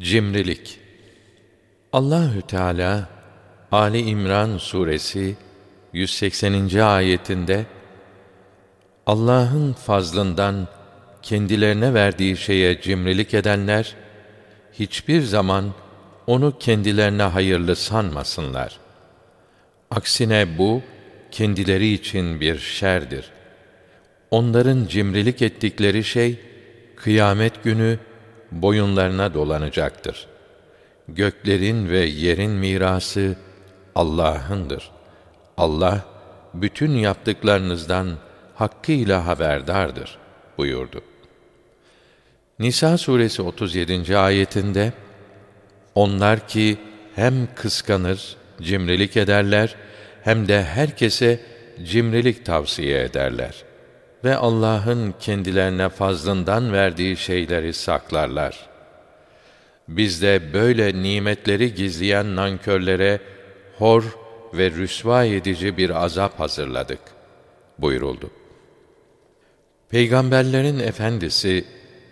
Cimrilik Allahü Teala Ali İmran suresi 180. ayetinde Allah'ın fazlından kendilerine verdiği şeye cimrilik edenler hiçbir zaman onu kendilerine hayırlı sanmasınlar. Aksine bu kendileri için bir şerdir. Onların cimrilik ettikleri şey kıyamet günü boyunlarına dolanacaktır. Göklerin ve yerin mirası Allah'ındır. Allah bütün yaptıklarınızdan hakkıyla haberdardır buyurdu. Nisa suresi 37. ayetinde onlar ki hem kıskanır, cimrilik ederler hem de herkese cimrilik tavsiye ederler ve Allah'ın kendilerine fazlından verdiği şeyleri saklarlar. Biz de böyle nimetleri gizleyen nankörlere hor ve rüsva edici bir azap hazırladık buyuruldu. Peygamberlerin efendisi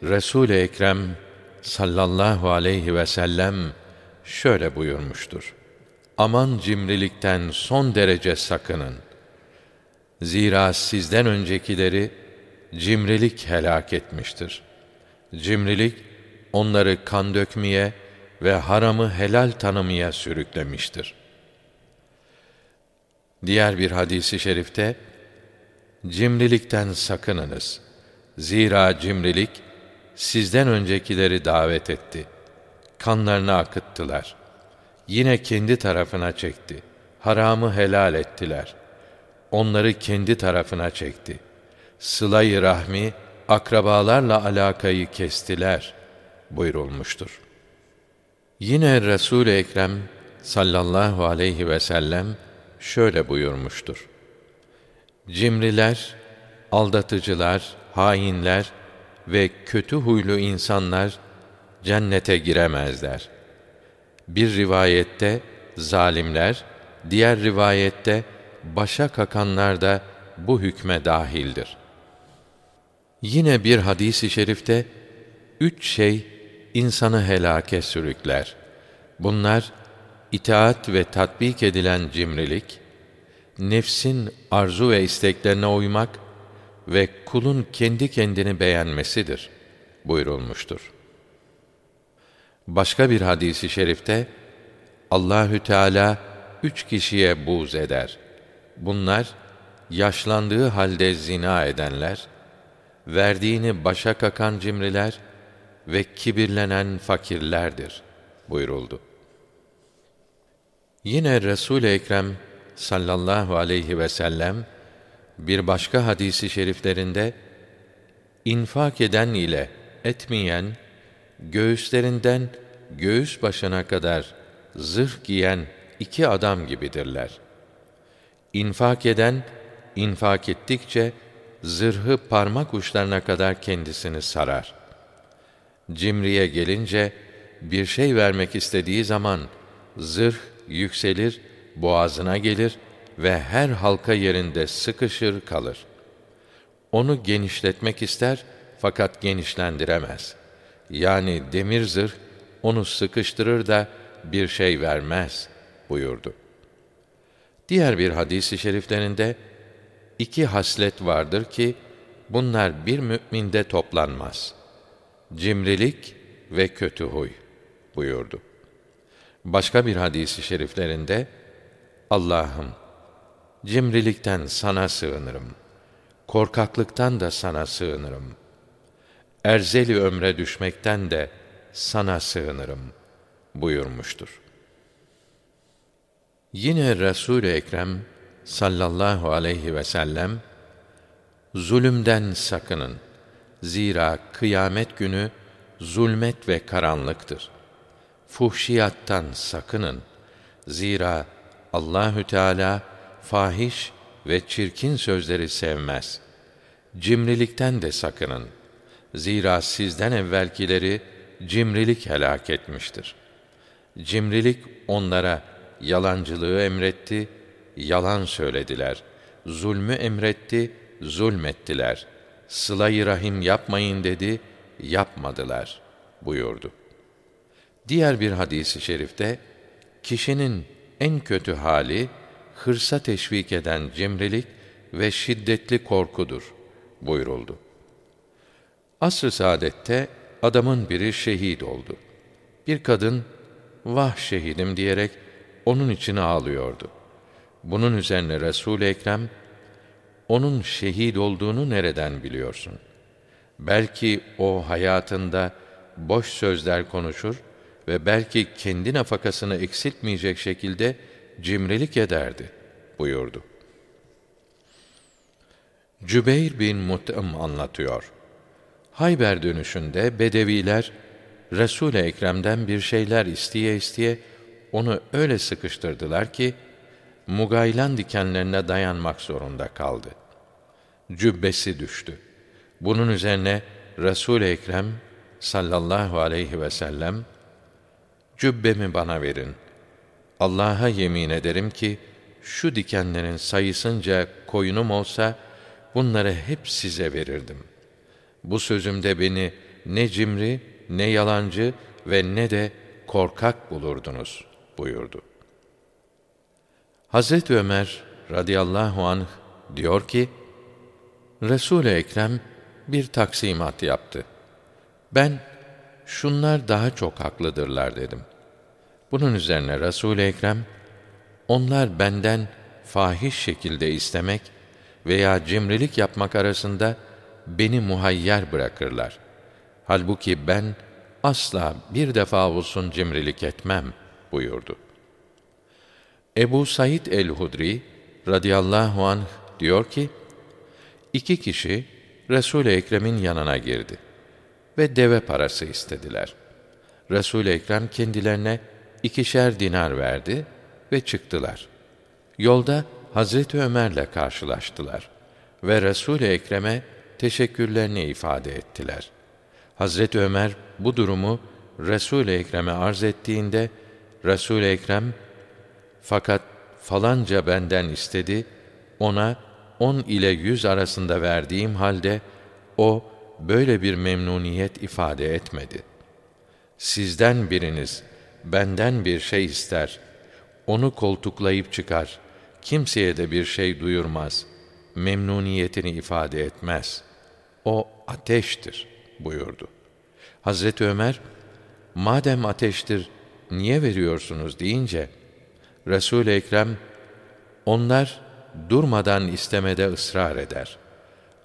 Resul-i Ekrem sallallahu aleyhi ve sellem şöyle buyurmuştur. Aman cimrilikten son derece sakının. Zira sizden öncekileri cimrilik helak etmiştir. Cimrilik onları kan dökmeye ve haramı helal tanımaya sürüklemiştir. Diğer bir hadisi şerifte cimrilikten sakınınız. Zira cimrilik sizden öncekileri davet etti. Kanlarını akıttılar. Yine kendi tarafına çekti. Haramı helal ettiler. Onları kendi tarafına çekti. Sıla-i rahmi, akrabalarla alakayı kestiler buyurulmuştur. Yine Resul-i Ekrem sallallahu aleyhi ve sellem şöyle buyurmuştur. Cimriler, aldatıcılar, hainler ve kötü huylu insanlar cennete giremezler. Bir rivayette zalimler, diğer rivayette başa kakanlar da bu hükme dahildir. Yine bir hadisi şerifte üç şey insanı helake sürükler. Bunlar itaat ve tatbik edilen cimrilik, nefsin arzu ve isteklerine uymak ve kulun kendi kendini beğenmesidir buyurulmuştur. Başka bir hadisi şerifte Allahü Teala üç kişiye buz eder. Bunlar yaşlandığı halde zina edenler, verdiğini başa kakan cimriler ve kibirlenen fakirlerdir buyuruldu. Yine Resul-i Ekrem sallallahu aleyhi ve sellem bir başka hadisi şeriflerinde infak eden ile etmeyen göğüslerinden göğüs başına kadar zırh giyen iki adam gibidirler. İnfak eden infak ettikçe zırhı parmak uçlarına kadar kendisini sarar. Cimriye gelince bir şey vermek istediği zaman zırh yükselir, boğazına gelir ve her halka yerinde sıkışır kalır. Onu genişletmek ister fakat genişlendiremez. Yani demir zırh onu sıkıştırır da bir şey vermez buyurdu. Diğer bir hadisi şeriflerinde iki haslet vardır ki bunlar bir müminde toplanmaz. Cimrilik ve kötü huy buyurdu. Başka bir hadisi şeriflerinde Allah'ım cimrilikten sana sığınırım. Korkaklıktan da sana sığınırım. Erzeli ömre düşmekten de sana sığınırım buyurmuştur. Yine Resul-i Ekrem sallallahu aleyhi ve sellem zulümden sakının. Zira kıyamet günü zulmet ve karanlıktır. Fuhşiyattan sakının. Zira Allahü Teala fahiş ve çirkin sözleri sevmez. Cimrilikten de sakının. Zira sizden evvelkileri cimrilik helak etmiştir. Cimrilik onlara yalancılığı emretti, yalan söylediler. Zulmü emretti, zulmettiler. Sıla-i rahim yapmayın dedi, yapmadılar buyurdu. Diğer bir hadisi şerifte kişinin en kötü hali hırsa teşvik eden cimrilik ve şiddetli korkudur buyuruldu. Asr-ı saadette adamın biri şehit oldu. Bir kadın vah şehidim diyerek onun için ağlıyordu. Bunun üzerine Resul-i Ekrem onun şehit olduğunu nereden biliyorsun? Belki o hayatında boş sözler konuşur ve belki kendi nafakasını eksiltmeyecek şekilde cimrilik ederdi buyurdu. Cübeyr bin Mut'im anlatıyor. Hayber dönüşünde Bedeviler Resul-i Ekrem'den bir şeyler isteye isteye onu öyle sıkıştırdılar ki mugaylan dikenlerine dayanmak zorunda kaldı. Cübbesi düştü. Bunun üzerine Resul-i Ekrem sallallahu aleyhi ve sellem cübbemi bana verin. Allah'a yemin ederim ki şu dikenlerin sayısınca koyunum olsa bunları hep size verirdim. Bu sözümde beni ne cimri, ne yalancı ve ne de korkak bulurdunuz buyurdu. Hazreti Ömer radıyallahu anh diyor ki, Resul-i Ekrem bir taksimat yaptı. Ben, şunlar daha çok haklıdırlar dedim. Bunun üzerine Resul-i Ekrem, onlar benden fahiş şekilde istemek veya cimrilik yapmak arasında beni muhayyer bırakırlar. Halbuki ben asla bir defa olsun cimrilik etmem buyurdu. Ebu Said el-Hudri radıyallahu anh diyor ki, iki kişi Resul-i Ekrem'in yanına girdi ve deve parası istediler. Resul-i Ekrem kendilerine ikişer dinar verdi ve çıktılar. Yolda Hazreti Ömer'le karşılaştılar ve Resul-i Ekrem'e teşekkürlerini ifade ettiler. Hazreti Ömer bu durumu Resul-i Ekrem'e arz ettiğinde Resul-i Ekrem fakat falanca benden istedi, ona on ile yüz arasında verdiğim halde o böyle bir memnuniyet ifade etmedi. Sizden biriniz benden bir şey ister, onu koltuklayıp çıkar, kimseye de bir şey duyurmaz, memnuniyetini ifade etmez. O ateştir buyurdu. Hazreti Ömer, madem ateştir, niye veriyorsunuz deyince, Resul-i Ekrem, onlar durmadan istemede ısrar eder.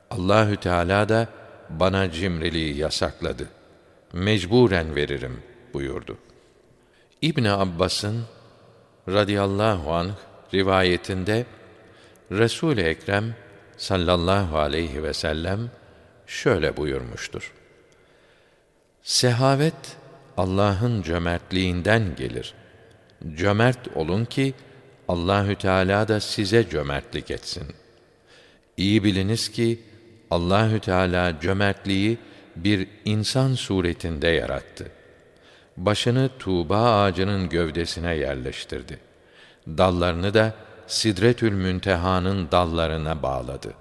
Allahü Teala da bana cimriliği yasakladı. Mecburen veririm buyurdu. İbn Abbas'ın radıyallahu anh rivayetinde Resul-i Ekrem sallallahu aleyhi ve sellem şöyle buyurmuştur. Sehavet Allah'ın cömertliğinden gelir. Cömert olun ki Allahü Teala da size cömertlik etsin. İyi biliniz ki Allahü Teala cömertliği bir insan suretinde yarattı. Başını tuğba ağacının gövdesine yerleştirdi. Dallarını da Sidretül Münteha'nın dallarına bağladı.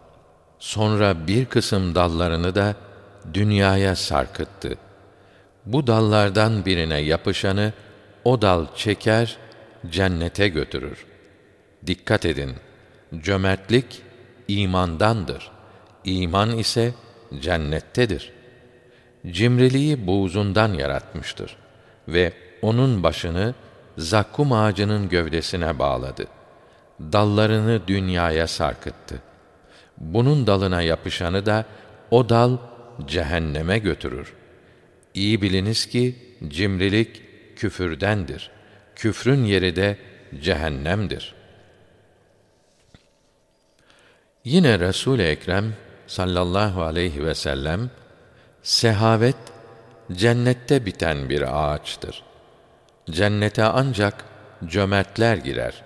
Sonra bir kısım dallarını da dünyaya sarkıttı. Bu dallardan birine yapışanı o dal çeker, cennete götürür. Dikkat edin, cömertlik imandandır. İman ise cennettedir. Cimriliği buğzundan yaratmıştır ve onun başını zakkum ağacının gövdesine bağladı. Dallarını dünyaya sarkıttı. Bunun dalına yapışanı da o dal cehenneme götürür. İyi biliniz ki cimrilik küfürdendir. Küfrün yeri de cehennemdir. Yine Resul-i Ekrem sallallahu aleyhi ve sellem sehavet cennette biten bir ağaçtır. Cennete ancak cömertler girer.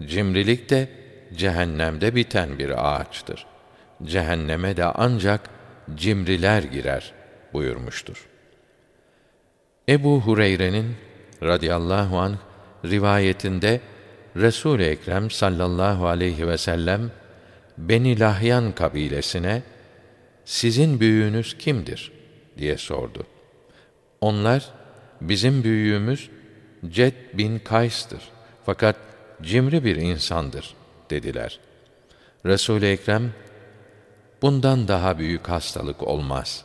Cimrilik de cehennemde biten bir ağaçtır. Cehenneme de ancak cimriler girer buyurmuştur. Ebu Hureyre'nin radıyallahu anh rivayetinde Resul-i Ekrem sallallahu aleyhi ve sellem Beni Lahyan kabilesine sizin büyüğünüz kimdir diye sordu. Onlar bizim büyüğümüz Ced bin Kays'tır. Fakat cimri bir insandır dediler. Resul-i Ekrem bundan daha büyük hastalık olmaz.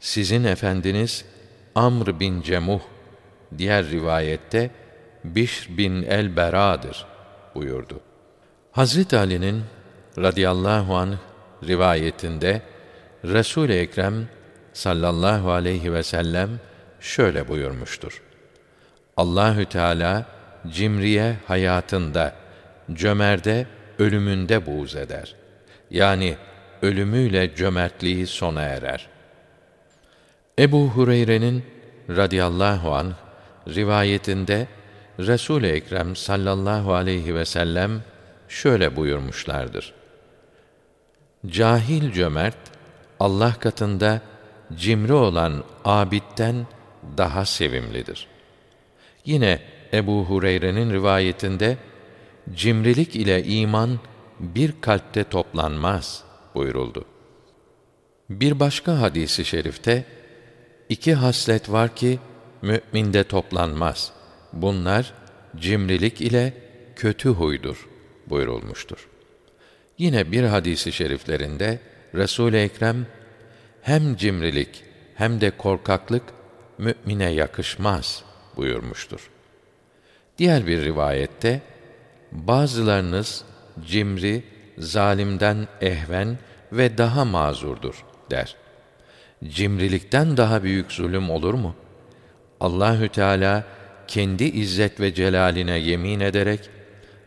Sizin efendiniz Amr bin Cemuh diğer rivayette Bişr bin el-Bera'dır buyurdu. Hazret Ali'nin radıyallahu anh rivayetinde Resul-i Ekrem sallallahu aleyhi ve sellem şöyle buyurmuştur. Allahü Teala cimriye hayatında, cömerde ölümünde buğz eder. Yani ölümüyle cömertliği sona erer. Ebu Hureyre'nin radıyallahu anh rivayetinde Resul-i Ekrem sallallahu aleyhi ve sellem şöyle buyurmuşlardır. Cahil cömert Allah katında cimri olan abitten daha sevimlidir. Yine Ebu Hureyre'nin rivayetinde cimrilik ile iman bir kalpte toplanmaz buyuruldu. Bir başka hadisi şerifte iki haslet var ki müminde toplanmaz. Bunlar cimrilik ile kötü huydur buyurulmuştur. Yine bir hadisi şeriflerinde Resul-i Ekrem hem cimrilik hem de korkaklık mümine yakışmaz buyurmuştur. Diğer bir rivayette bazılarınız cimri, zalimden ehven ve daha mazurdur der. Cimrilikten daha büyük zulüm olur mu? Allahü Teala kendi izzet ve celaline yemin ederek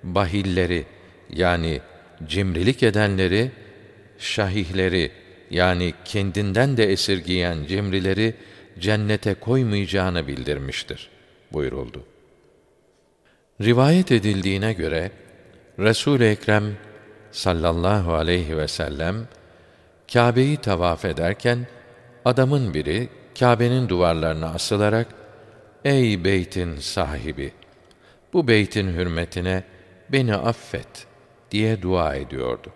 bahilleri yani cimrilik edenleri, şahihleri yani kendinden de esirgiyen cimrileri cennete koymayacağını bildirmiştir buyuruldu. Rivayet edildiğine göre Resul Ekrem sallallahu aleyhi ve sellem Kâbe'yi tavaf ederken adamın biri Kâbe'nin duvarlarına asılarak Ey beytin sahibi bu beytin hürmetine beni affet diye dua ediyordu.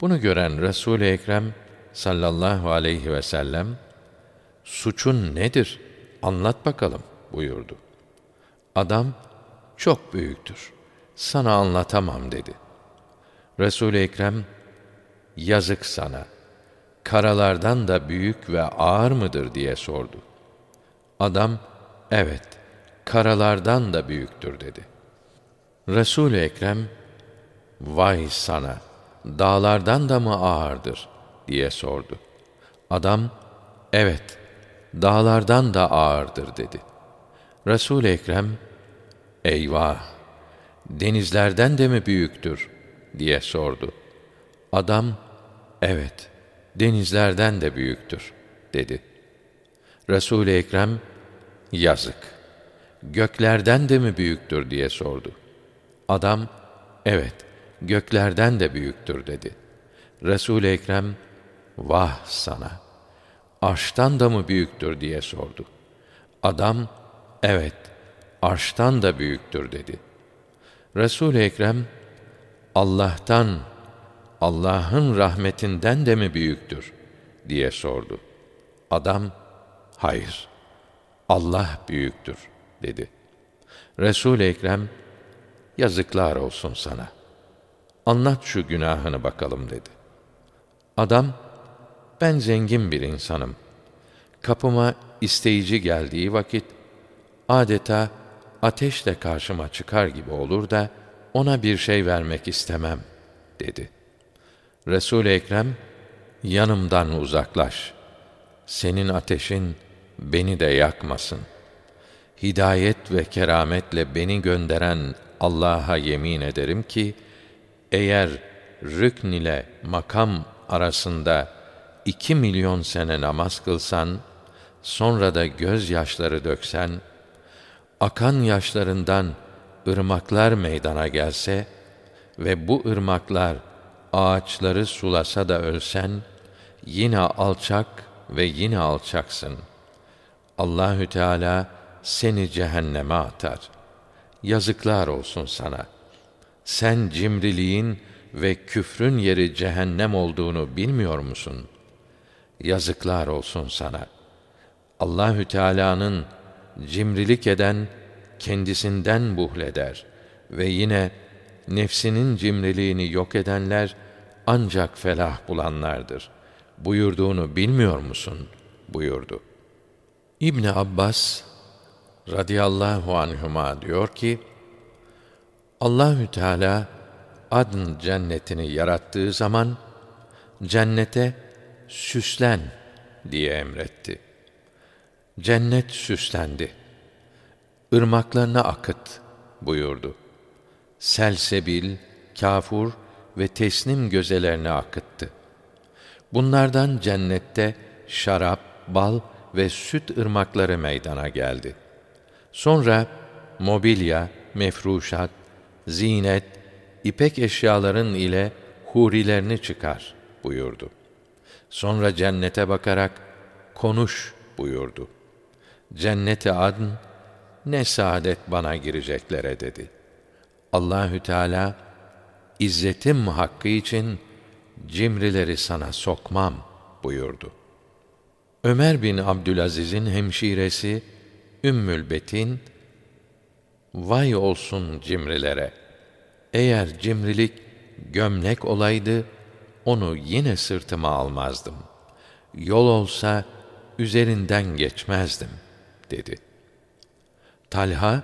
Bunu gören Resul Ekrem sallallahu aleyhi ve sellem suçun nedir? Anlat bakalım buyurdu. Adam çok büyüktür. Sana anlatamam dedi. Resul Ekrem yazık sana. Karalardan da büyük ve ağır mıdır diye sordu. Adam evet karalardan da büyüktür dedi. Resul Ekrem vay sana dağlardan da mı ağırdır diye sordu. Adam evet dağlardan da ağırdır dedi. Resul Ekrem eyvah denizlerden de mi büyüktür diye sordu. Adam evet denizlerden de büyüktür dedi. Resul Ekrem yazık göklerden de mi büyüktür diye sordu. Adam evet göklerden de büyüktür dedi. Resul Ekrem vah sana arştan da mı büyüktür diye sordu. Adam evet arştan da büyüktür dedi. resul Ekrem Allah'tan Allah'ın rahmetinden de mi büyüktür diye sordu. Adam hayır Allah büyüktür dedi. resul Ekrem yazıklar olsun sana. Anlat şu günahını bakalım dedi. Adam ben zengin bir insanım. Kapıma isteyici geldiği vakit adeta ateşle karşıma çıkar gibi olur da ona bir şey vermek istemem dedi. Resul Ekrem yanımdan uzaklaş. Senin ateşin beni de yakmasın. Hidayet ve kerametle beni gönderen Allah'a yemin ederim ki eğer rükn ile makam arasında iki milyon sene namaz kılsan, sonra da gözyaşları döksen, akan yaşlarından ırmaklar meydana gelse ve bu ırmaklar ağaçları sulasa da ölsen, yine alçak ve yine alçaksın. Allahü Teala seni cehenneme atar. Yazıklar olsun sana. Sen cimriliğin ve küfrün yeri cehennem olduğunu bilmiyor musun? Yazıklar olsun sana. Allahü Teala'nın cimrilik eden kendisinden buhleder ve yine nefsinin cimriliğini yok edenler ancak felah bulanlardır. Buyurduğunu bilmiyor musun? buyurdu. İbn Abbas radıyallahu anhuma diyor ki Allahü Teala Adn cennetini yarattığı zaman cennete süslen diye emretti. Cennet süslendi. Irmaklarına akıt buyurdu. Selsebil, kafur ve tesnim gözelerine akıttı. Bunlardan cennette şarap, bal ve süt ırmakları meydana geldi. Sonra mobilya, mefruşat, zinet, ipek eşyaların ile hurilerini çıkar buyurdu. Sonra cennete bakarak konuş buyurdu. Cennete adn ne saadet bana gireceklere dedi. Allahü Teala İzzetim hakkı için cimrileri sana sokmam buyurdu. Ömer bin Abdülaziz'in hemşiresi Ümmül Betin Vay olsun cimrilere. Eğer cimrilik gömlek olaydı onu yine sırtıma almazdım. Yol olsa üzerinden geçmezdim dedi. Talha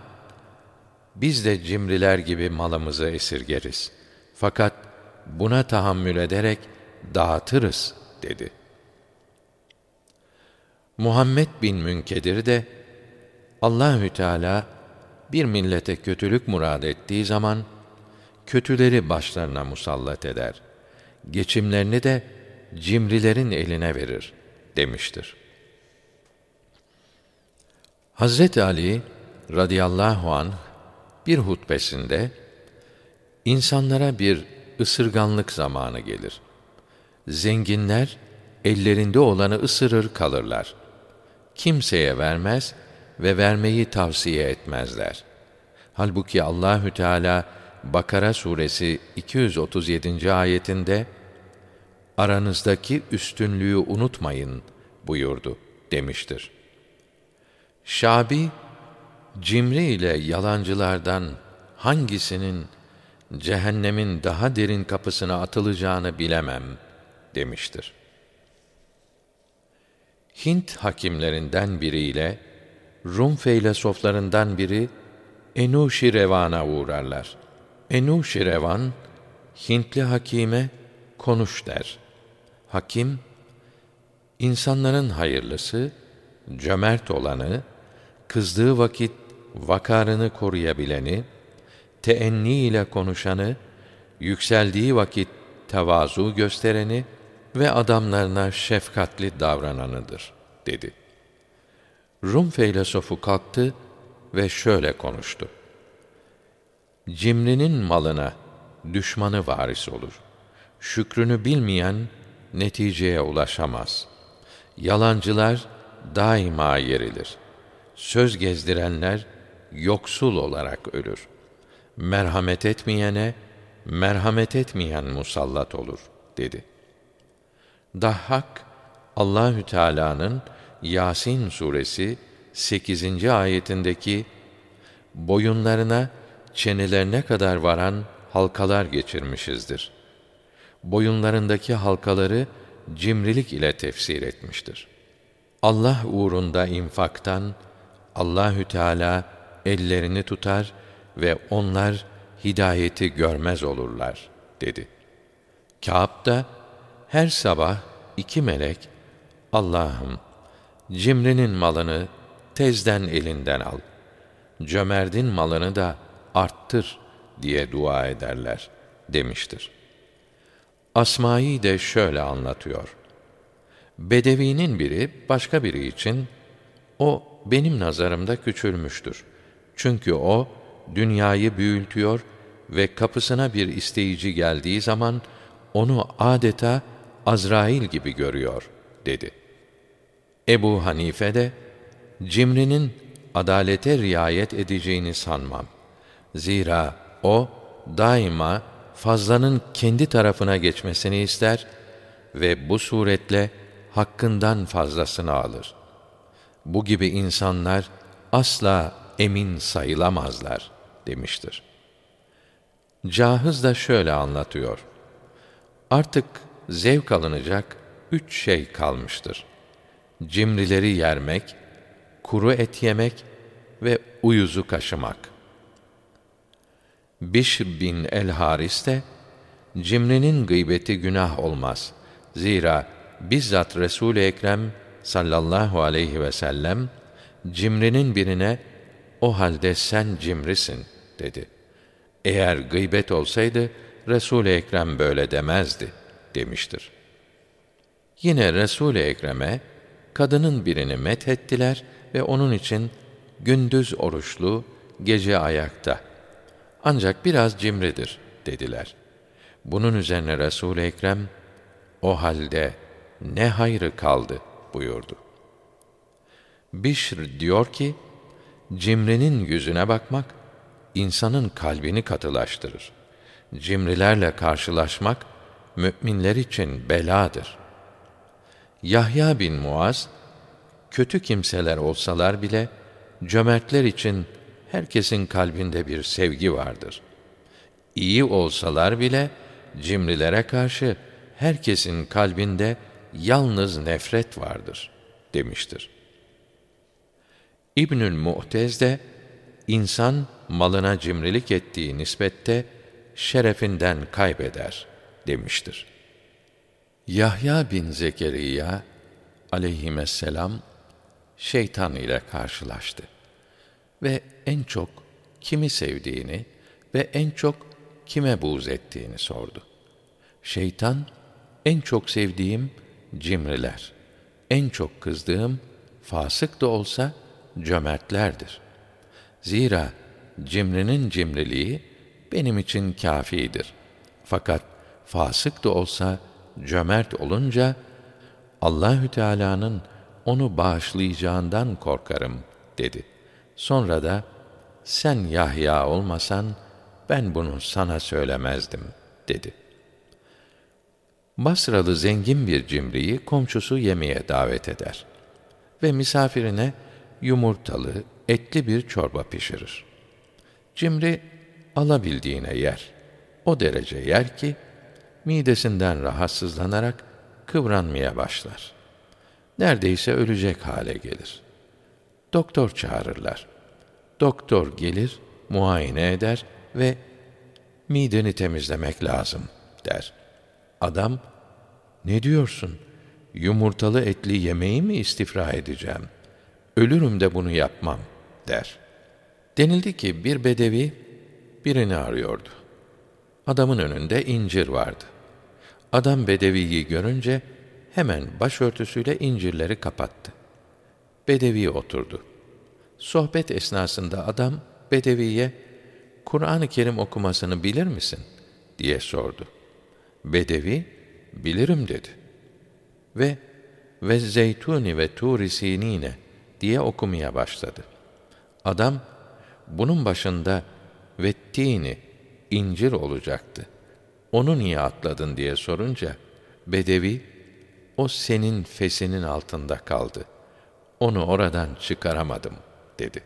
biz de cimriler gibi malımızı esirgeriz. Fakat buna tahammül ederek dağıtırız dedi. Muhammed bin Münkedir de Allahü Teala bir millete kötülük murad ettiği zaman kötüleri başlarına musallat eder. Geçimlerini de cimrilerin eline verir demiştir. Hazreti Ali radıyallahu anh bir hutbesinde insanlara bir ısırganlık zamanı gelir. Zenginler ellerinde olanı ısırır kalırlar. Kimseye vermez ve vermeyi tavsiye etmezler. Halbuki Allahü Teala Bakara suresi 237. ayetinde aranızdaki üstünlüğü unutmayın buyurdu demiştir. Şabi cimri ile yalancılardan hangisinin cehennemin daha derin kapısına atılacağını bilemem demiştir. Hint hakimlerinden biriyle Rum feylesoflarından biri Enuşirevan'a uğrarlar. Enuşirevan Hintli hakime konuş der. Hakim insanların hayırlısı, cömert olanı, kızdığı vakit vakarını koruyabileni, teenni ile konuşanı, yükseldiği vakit tevazu göstereni ve adamlarına şefkatli davrananıdır, dedi. Rum feylesofu kalktı ve şöyle konuştu. Cimrinin malına düşmanı varis olur. Şükrünü bilmeyen neticeye ulaşamaz. Yalancılar daima yerilir. Söz gezdirenler yoksul olarak ölür. Merhamet etmeyene merhamet etmeyen musallat olur dedi. Dahhak Allahü Teala'nın Yasin suresi 8. ayetindeki boyunlarına çenelerine kadar varan halkalar geçirmişizdir. Boyunlarındaki halkaları cimrilik ile tefsir etmiştir. Allah uğrunda infaktan Allahü Teala ellerini tutar ve onlar hidayeti görmez olurlar dedi. Kâb da her sabah iki melek Allah'ım cimrinin malını tezden elinden al. Cömertin malını da arttır diye dua ederler demiştir. Asma'yı de şöyle anlatıyor. Bedevinin biri başka biri için o benim nazarımda küçülmüştür. Çünkü o dünyayı büyültüyor ve kapısına bir isteyici geldiği zaman onu adeta Azrail gibi görüyor dedi. Ebu Hanife de cimrinin adalete riayet edeceğini sanmam. Zira o daima fazlanın kendi tarafına geçmesini ister ve bu suretle hakkından fazlasını alır. Bu gibi insanlar asla emin sayılamazlar demiştir. Cahız da şöyle anlatıyor. Artık zevk alınacak üç şey kalmıştır. Cimrileri yermek, kuru et yemek ve uyuzu kaşımak. Bişr bin el-Haris de, cimrinin gıybeti günah olmaz. Zira bizzat Resul-i Ekrem sallallahu aleyhi ve sellem cimrinin birine o halde sen cimrisin dedi. Eğer gıybet olsaydı Resul-i Ekrem böyle demezdi demiştir. Yine Resul-i Ekrem'e kadının birini methettiler ve onun için gündüz oruçlu, gece ayakta. Ancak biraz cimridir dediler. Bunun üzerine Resul-i Ekrem o halde ne hayrı kaldı buyurdu. Bişr diyor ki, cimrinin yüzüne bakmak, insanın kalbini katılaştırır. Cimrilerle karşılaşmak, müminler için beladır. Yahya bin Muaz, kötü kimseler olsalar bile, cömertler için herkesin kalbinde bir sevgi vardır. İyi olsalar bile, cimrilere karşı herkesin kalbinde yalnız nefret vardır demiştir. İbnül Mu'tez de insan malına cimrilik ettiği nispette şerefinden kaybeder demiştir. Yahya bin Zekeriya aleyhisselam şeytan ile karşılaştı ve en çok kimi sevdiğini ve en çok kime buğz ettiğini sordu. Şeytan, en çok sevdiğim cimriler, en çok kızdığım fasık da olsa cömertlerdir. Zira cimrinin cimriliği benim için kâfidir. Fakat fasık da olsa cömert olunca Allahü Teala'nın onu bağışlayacağından korkarım dedi. Sonra da sen Yahya olmasan ben bunu sana söylemezdim dedi. Basralı zengin bir cimriyi komşusu yemeğe davet eder ve misafirine yumurtalı, etli bir çorba pişirir. Cimri alabildiğine yer. O derece yer ki midesinden rahatsızlanarak kıvranmaya başlar. Neredeyse ölecek hale gelir. Doktor çağırırlar. Doktor gelir, muayene eder ve mideni temizlemek lazım der. Adam, ne diyorsun? Yumurtalı etli yemeği mi istifra edeceğim? Ölürüm de bunu yapmam der. Denildi ki bir bedevi birini arıyordu. Adamın önünde incir vardı. Adam bedeviyi görünce hemen başörtüsüyle incirleri kapattı. Bedevi oturdu. Sohbet esnasında adam bedeviye Kur'an-ı Kerim okumasını bilir misin diye sordu. Bedevi bilirim dedi. Ve ve zeytuni ve turi sinine diye okumaya başladı. Adam bunun başında vettini incir olacaktı. Onu niye atladın diye sorunca Bedevi o senin fesinin altında kaldı. Onu oradan çıkaramadım dedi.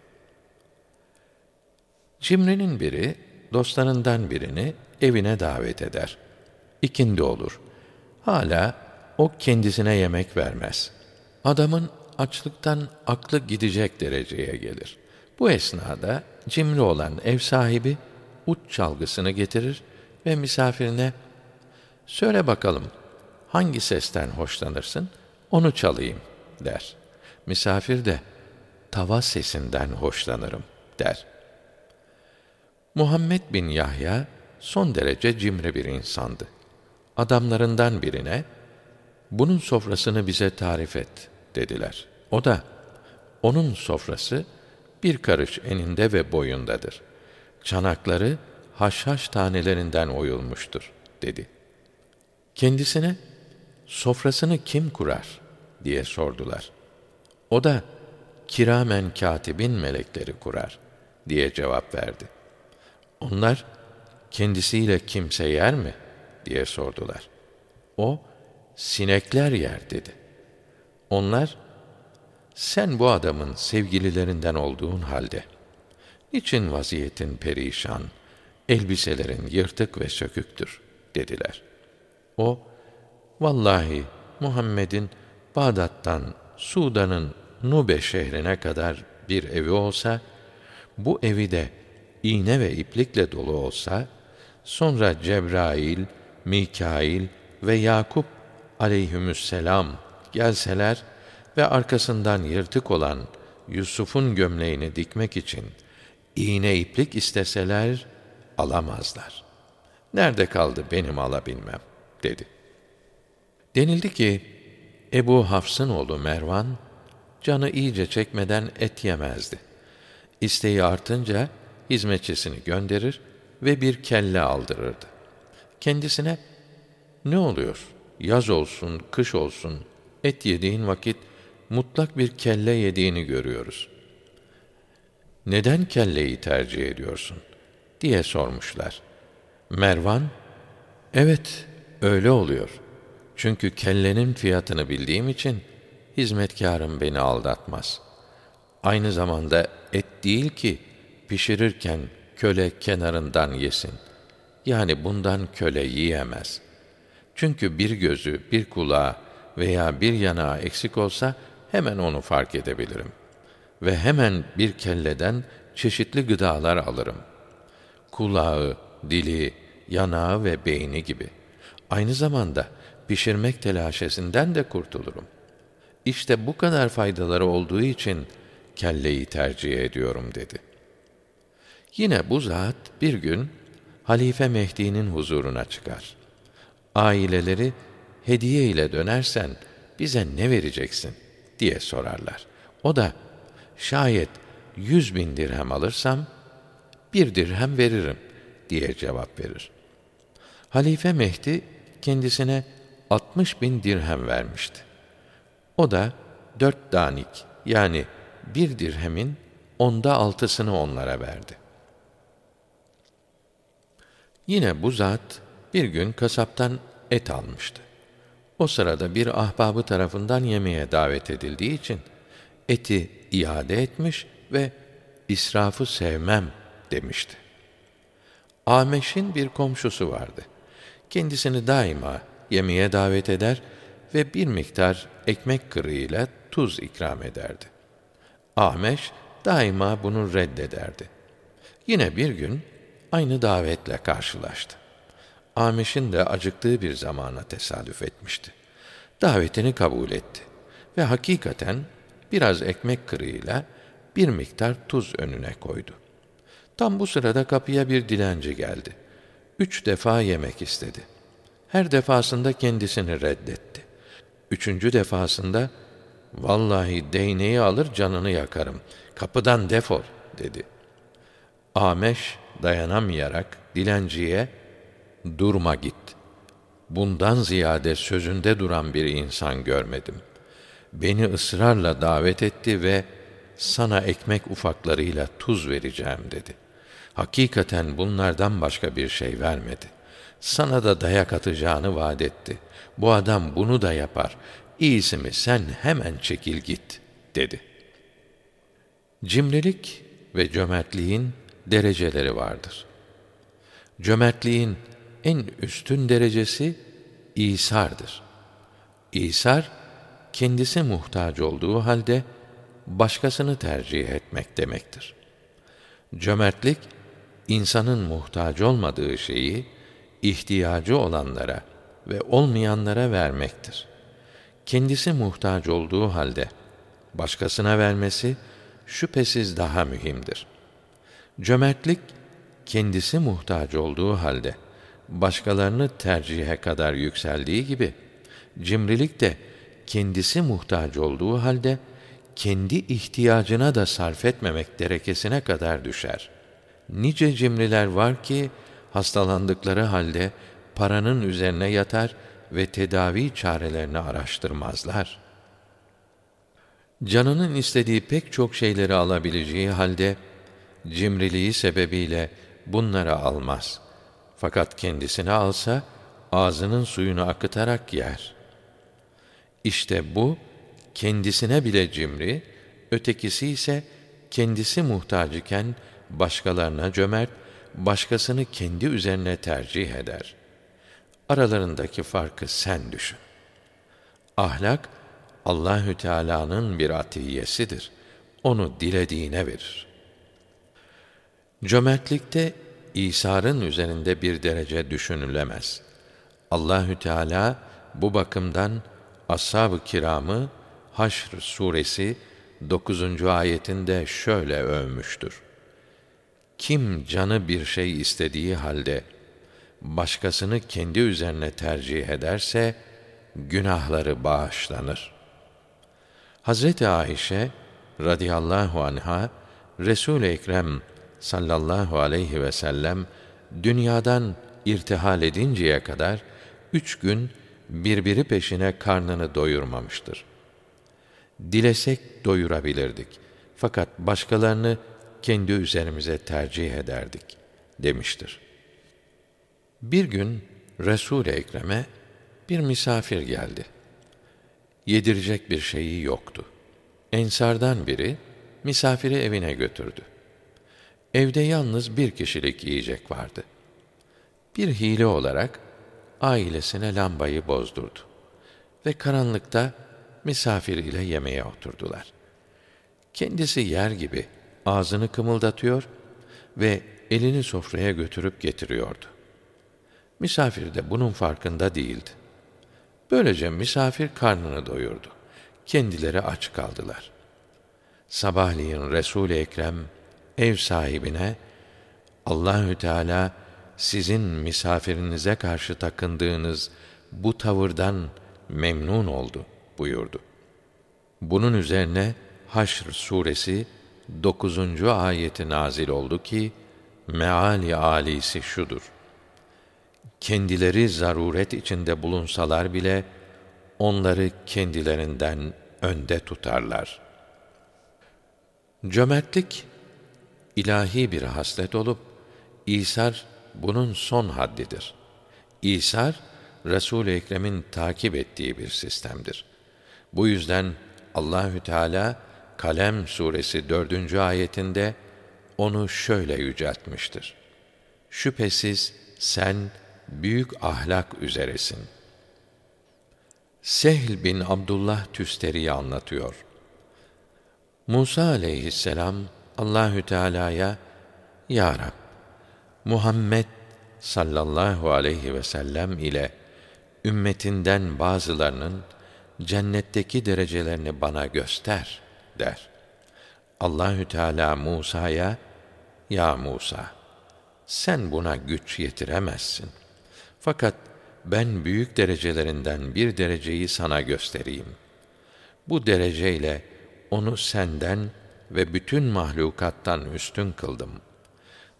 Cimrinin biri dostlarından birini evine davet eder. İkindi olur. Hala o kendisine yemek vermez. Adamın açlıktan aklı gidecek dereceye gelir. Bu esnada cimri olan ev sahibi uç çalgısını getirir ve misafirine söyle bakalım hangi sesten hoşlanırsın onu çalayım der. Misafir de tava sesinden hoşlanırım der. Muhammed bin Yahya son derece cimri bir insandı. Adamlarından birine bunun sofrasını bize tarif et dediler. O da onun sofrası bir karış eninde ve boyundadır. Çanakları haşhaş tanelerinden oyulmuştur dedi. Kendisine sofrasını kim kurar diye sordular. O da kiramen katibin melekleri kurar diye cevap verdi. Onlar kendisiyle kimse yer mi diye sordular. O sinekler yer dedi. Onlar sen bu adamın sevgililerinden olduğun halde, niçin vaziyetin perişan, elbiselerin yırtık ve söküktür, dediler. O, vallahi Muhammed'in Bağdat'tan Sudan'ın Nube şehrine kadar bir evi olsa, bu evi de iğne ve iplikle dolu olsa, sonra Cebrail, Mikail ve Yakup aleyhümüsselam gelseler ve arkasından yırtık olan Yusuf'un gömleğini dikmek için iğne iplik isteseler alamazlar. Nerede kaldı benim alabilmem dedi. Denildi ki Ebu Hafs'ın oğlu Mervan canı iyice çekmeden et yemezdi. İsteği artınca hizmetçisini gönderir ve bir kelle aldırırdı. Kendisine ne oluyor? Yaz olsun, kış olsun, et yediğin vakit mutlak bir kelle yediğini görüyoruz. Neden kelleyi tercih ediyorsun? diye sormuşlar. Mervan, evet öyle oluyor. Çünkü kellenin fiyatını bildiğim için hizmetkarım beni aldatmaz. Aynı zamanda et değil ki pişirirken köle kenarından yesin. Yani bundan köle yiyemez. Çünkü bir gözü, bir kulağı veya bir yanağı eksik olsa hemen onu fark edebilirim. Ve hemen bir kelleden çeşitli gıdalar alırım. Kulağı, dili, yanağı ve beyni gibi. Aynı zamanda pişirmek telaşesinden de kurtulurum. İşte bu kadar faydaları olduğu için kelleyi tercih ediyorum dedi. Yine bu zat bir gün Halife Mehdi'nin huzuruna çıkar. Aileleri hediye ile dönersen bize ne vereceksin diye sorarlar. O da şayet yüz bin dirhem alırsam bir dirhem veririm diye cevap verir. Halife Mehdi kendisine 60 bin dirhem vermişti. O da dört danik yani bir dirhemin onda altısını onlara verdi. Yine bu zat bir gün kasaptan et almıştı. O sırada bir ahbabı tarafından yemeğe davet edildiği için eti iade etmiş ve israfı sevmem demişti. Ameş'in bir komşusu vardı. Kendisini daima yemeğe davet eder ve bir miktar ekmek kırığıyla tuz ikram ederdi. Ahmeş daima bunu reddederdi. Yine bir gün aynı davetle karşılaştı. Ameş'in de acıktığı bir zamana tesadüf etmişti. Davetini kabul etti ve hakikaten biraz ekmek kırığıyla bir miktar tuz önüne koydu. Tam bu sırada kapıya bir dilenci geldi. Üç defa yemek istedi. Her defasında kendisini reddetti. Üçüncü defasında, vallahi değneği alır canını yakarım, kapıdan defol, dedi. Ameş dayanamayarak dilenciye, durma git. Bundan ziyade sözünde duran bir insan görmedim. Beni ısrarla davet etti ve sana ekmek ufaklarıyla tuz vereceğim dedi. Hakikaten bunlardan başka bir şey vermedi. Sana da dayak atacağını vaat etti. Bu adam bunu da yapar. İyisi mi sen hemen çekil git dedi. Cimrilik ve cömertliğin dereceleri vardır. Cömertliğin en üstün derecesi İsar'dır. İsar, kendisi muhtaç olduğu halde başkasını tercih etmek demektir. Cömertlik, insanın muhtaç olmadığı şeyi ihtiyacı olanlara ve olmayanlara vermektir. Kendisi muhtaç olduğu halde başkasına vermesi şüphesiz daha mühimdir. Cömertlik kendisi muhtaç olduğu halde başkalarını tercihe kadar yükseldiği gibi cimrilik de kendisi muhtaç olduğu halde kendi ihtiyacına da sarf etmemek derekesine kadar düşer. Nice cimriler var ki hastalandıkları halde paranın üzerine yatar ve tedavi çarelerini araştırmazlar. Canının istediği pek çok şeyleri alabileceği halde cimriliği sebebiyle bunları almaz. Fakat kendisini alsa ağzının suyunu akıtarak yer. İşte bu kendisine bile cimri, ötekisi ise kendisi muhtaç iken başkalarına cömert, başkasını kendi üzerine tercih eder. Aralarındaki farkı sen düşün. Ahlak Allahü Teala'nın bir atiyesidir. Onu dilediğine verir. Cömertlikte İsa'nın üzerinde bir derece düşünülemez. Allahü Teala bu bakımdan ashab-ı kiramı Haşr suresi 9. ayetinde şöyle övmüştür. Kim canı bir şey istediği halde başkasını kendi üzerine tercih ederse günahları bağışlanır. Hazreti Ayşe radıyallahu anha Resul-i Ekrem sallallahu aleyhi ve sellem dünyadan irtihal edinceye kadar üç gün birbiri peşine karnını doyurmamıştır. Dilesek doyurabilirdik. Fakat başkalarını kendi üzerimize tercih ederdik demiştir. Bir gün Resul-i Ekrem'e bir misafir geldi. Yedirecek bir şeyi yoktu. Ensardan biri misafiri evine götürdü. Evde yalnız bir kişilik yiyecek vardı. Bir hile olarak ailesine lambayı bozdurdu ve karanlıkta misafir ile yemeğe oturdular. Kendisi yer gibi ağzını kımıldatıyor ve elini sofraya götürüp getiriyordu. Misafir de bunun farkında değildi. Böylece misafir karnını doyurdu. Kendileri aç kaldılar. Sabahleyin Resul-i Ekrem ev sahibine Allahü Teala sizin misafirinize karşı takındığınız bu tavırdan memnun oldu buyurdu. Bunun üzerine Haşr suresi 9. ayeti nazil oldu ki meali alisi şudur. Kendileri zaruret içinde bulunsalar bile onları kendilerinden önde tutarlar. Cömertlik ilahi bir haslet olup İsar bunun son haddidir. İsar Resul-i Ekrem'in takip ettiği bir sistemdir. Bu yüzden Allahü Teala Kalem suresi dördüncü ayetinde onu şöyle yüceltmiştir. Şüphesiz sen büyük ahlak üzeresin. Sehl bin Abdullah Tüsteri'yi anlatıyor. Musa aleyhisselam Allahü Teala'ya Ya Rab, Muhammed sallallahu aleyhi ve sellem ile ümmetinden bazılarının cennetteki derecelerini bana göster der. Allahü Teala Musa'ya Ya Musa sen buna güç yetiremezsin. Fakat ben büyük derecelerinden bir dereceyi sana göstereyim. Bu dereceyle onu senden ve bütün mahlukattan üstün kıldım.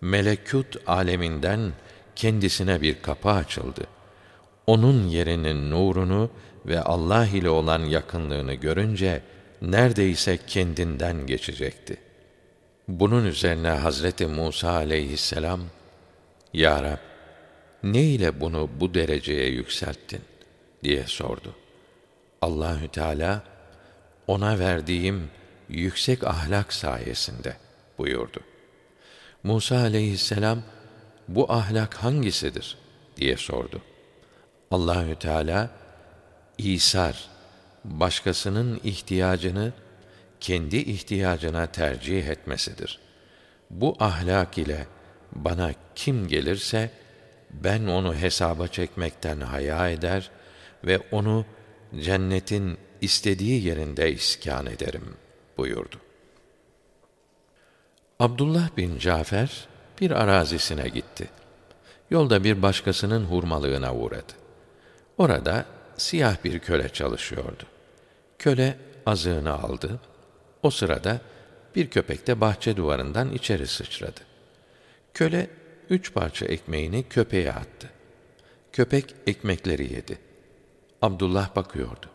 Melekut aleminden kendisine bir kapı açıldı. Onun yerinin nurunu ve Allah ile olan yakınlığını görünce neredeyse kendinden geçecekti. Bunun üzerine Hazreti Musa aleyhisselam, Ya Rab, ne ile bunu bu dereceye yükselttin? diye sordu. Allahü Teala, ona verdiğim yüksek ahlak sayesinde buyurdu. Musa aleyhisselam, bu ahlak hangisidir? diye sordu. Allahü Teala, İsar, başkasının ihtiyacını kendi ihtiyacına tercih etmesidir. Bu ahlak ile bana kim gelirse ben onu hesaba çekmekten haya eder ve onu cennetin istediği yerinde iskan ederim buyurdu. Abdullah bin Cafer bir arazisine gitti. Yolda bir başkasının hurmalığına uğradı. Orada siyah bir köle çalışıyordu. Köle azığını aldı. O sırada bir köpek de bahçe duvarından içeri sıçradı. Köle üç parça ekmeğini köpeğe attı. Köpek ekmekleri yedi. Abdullah bakıyordu.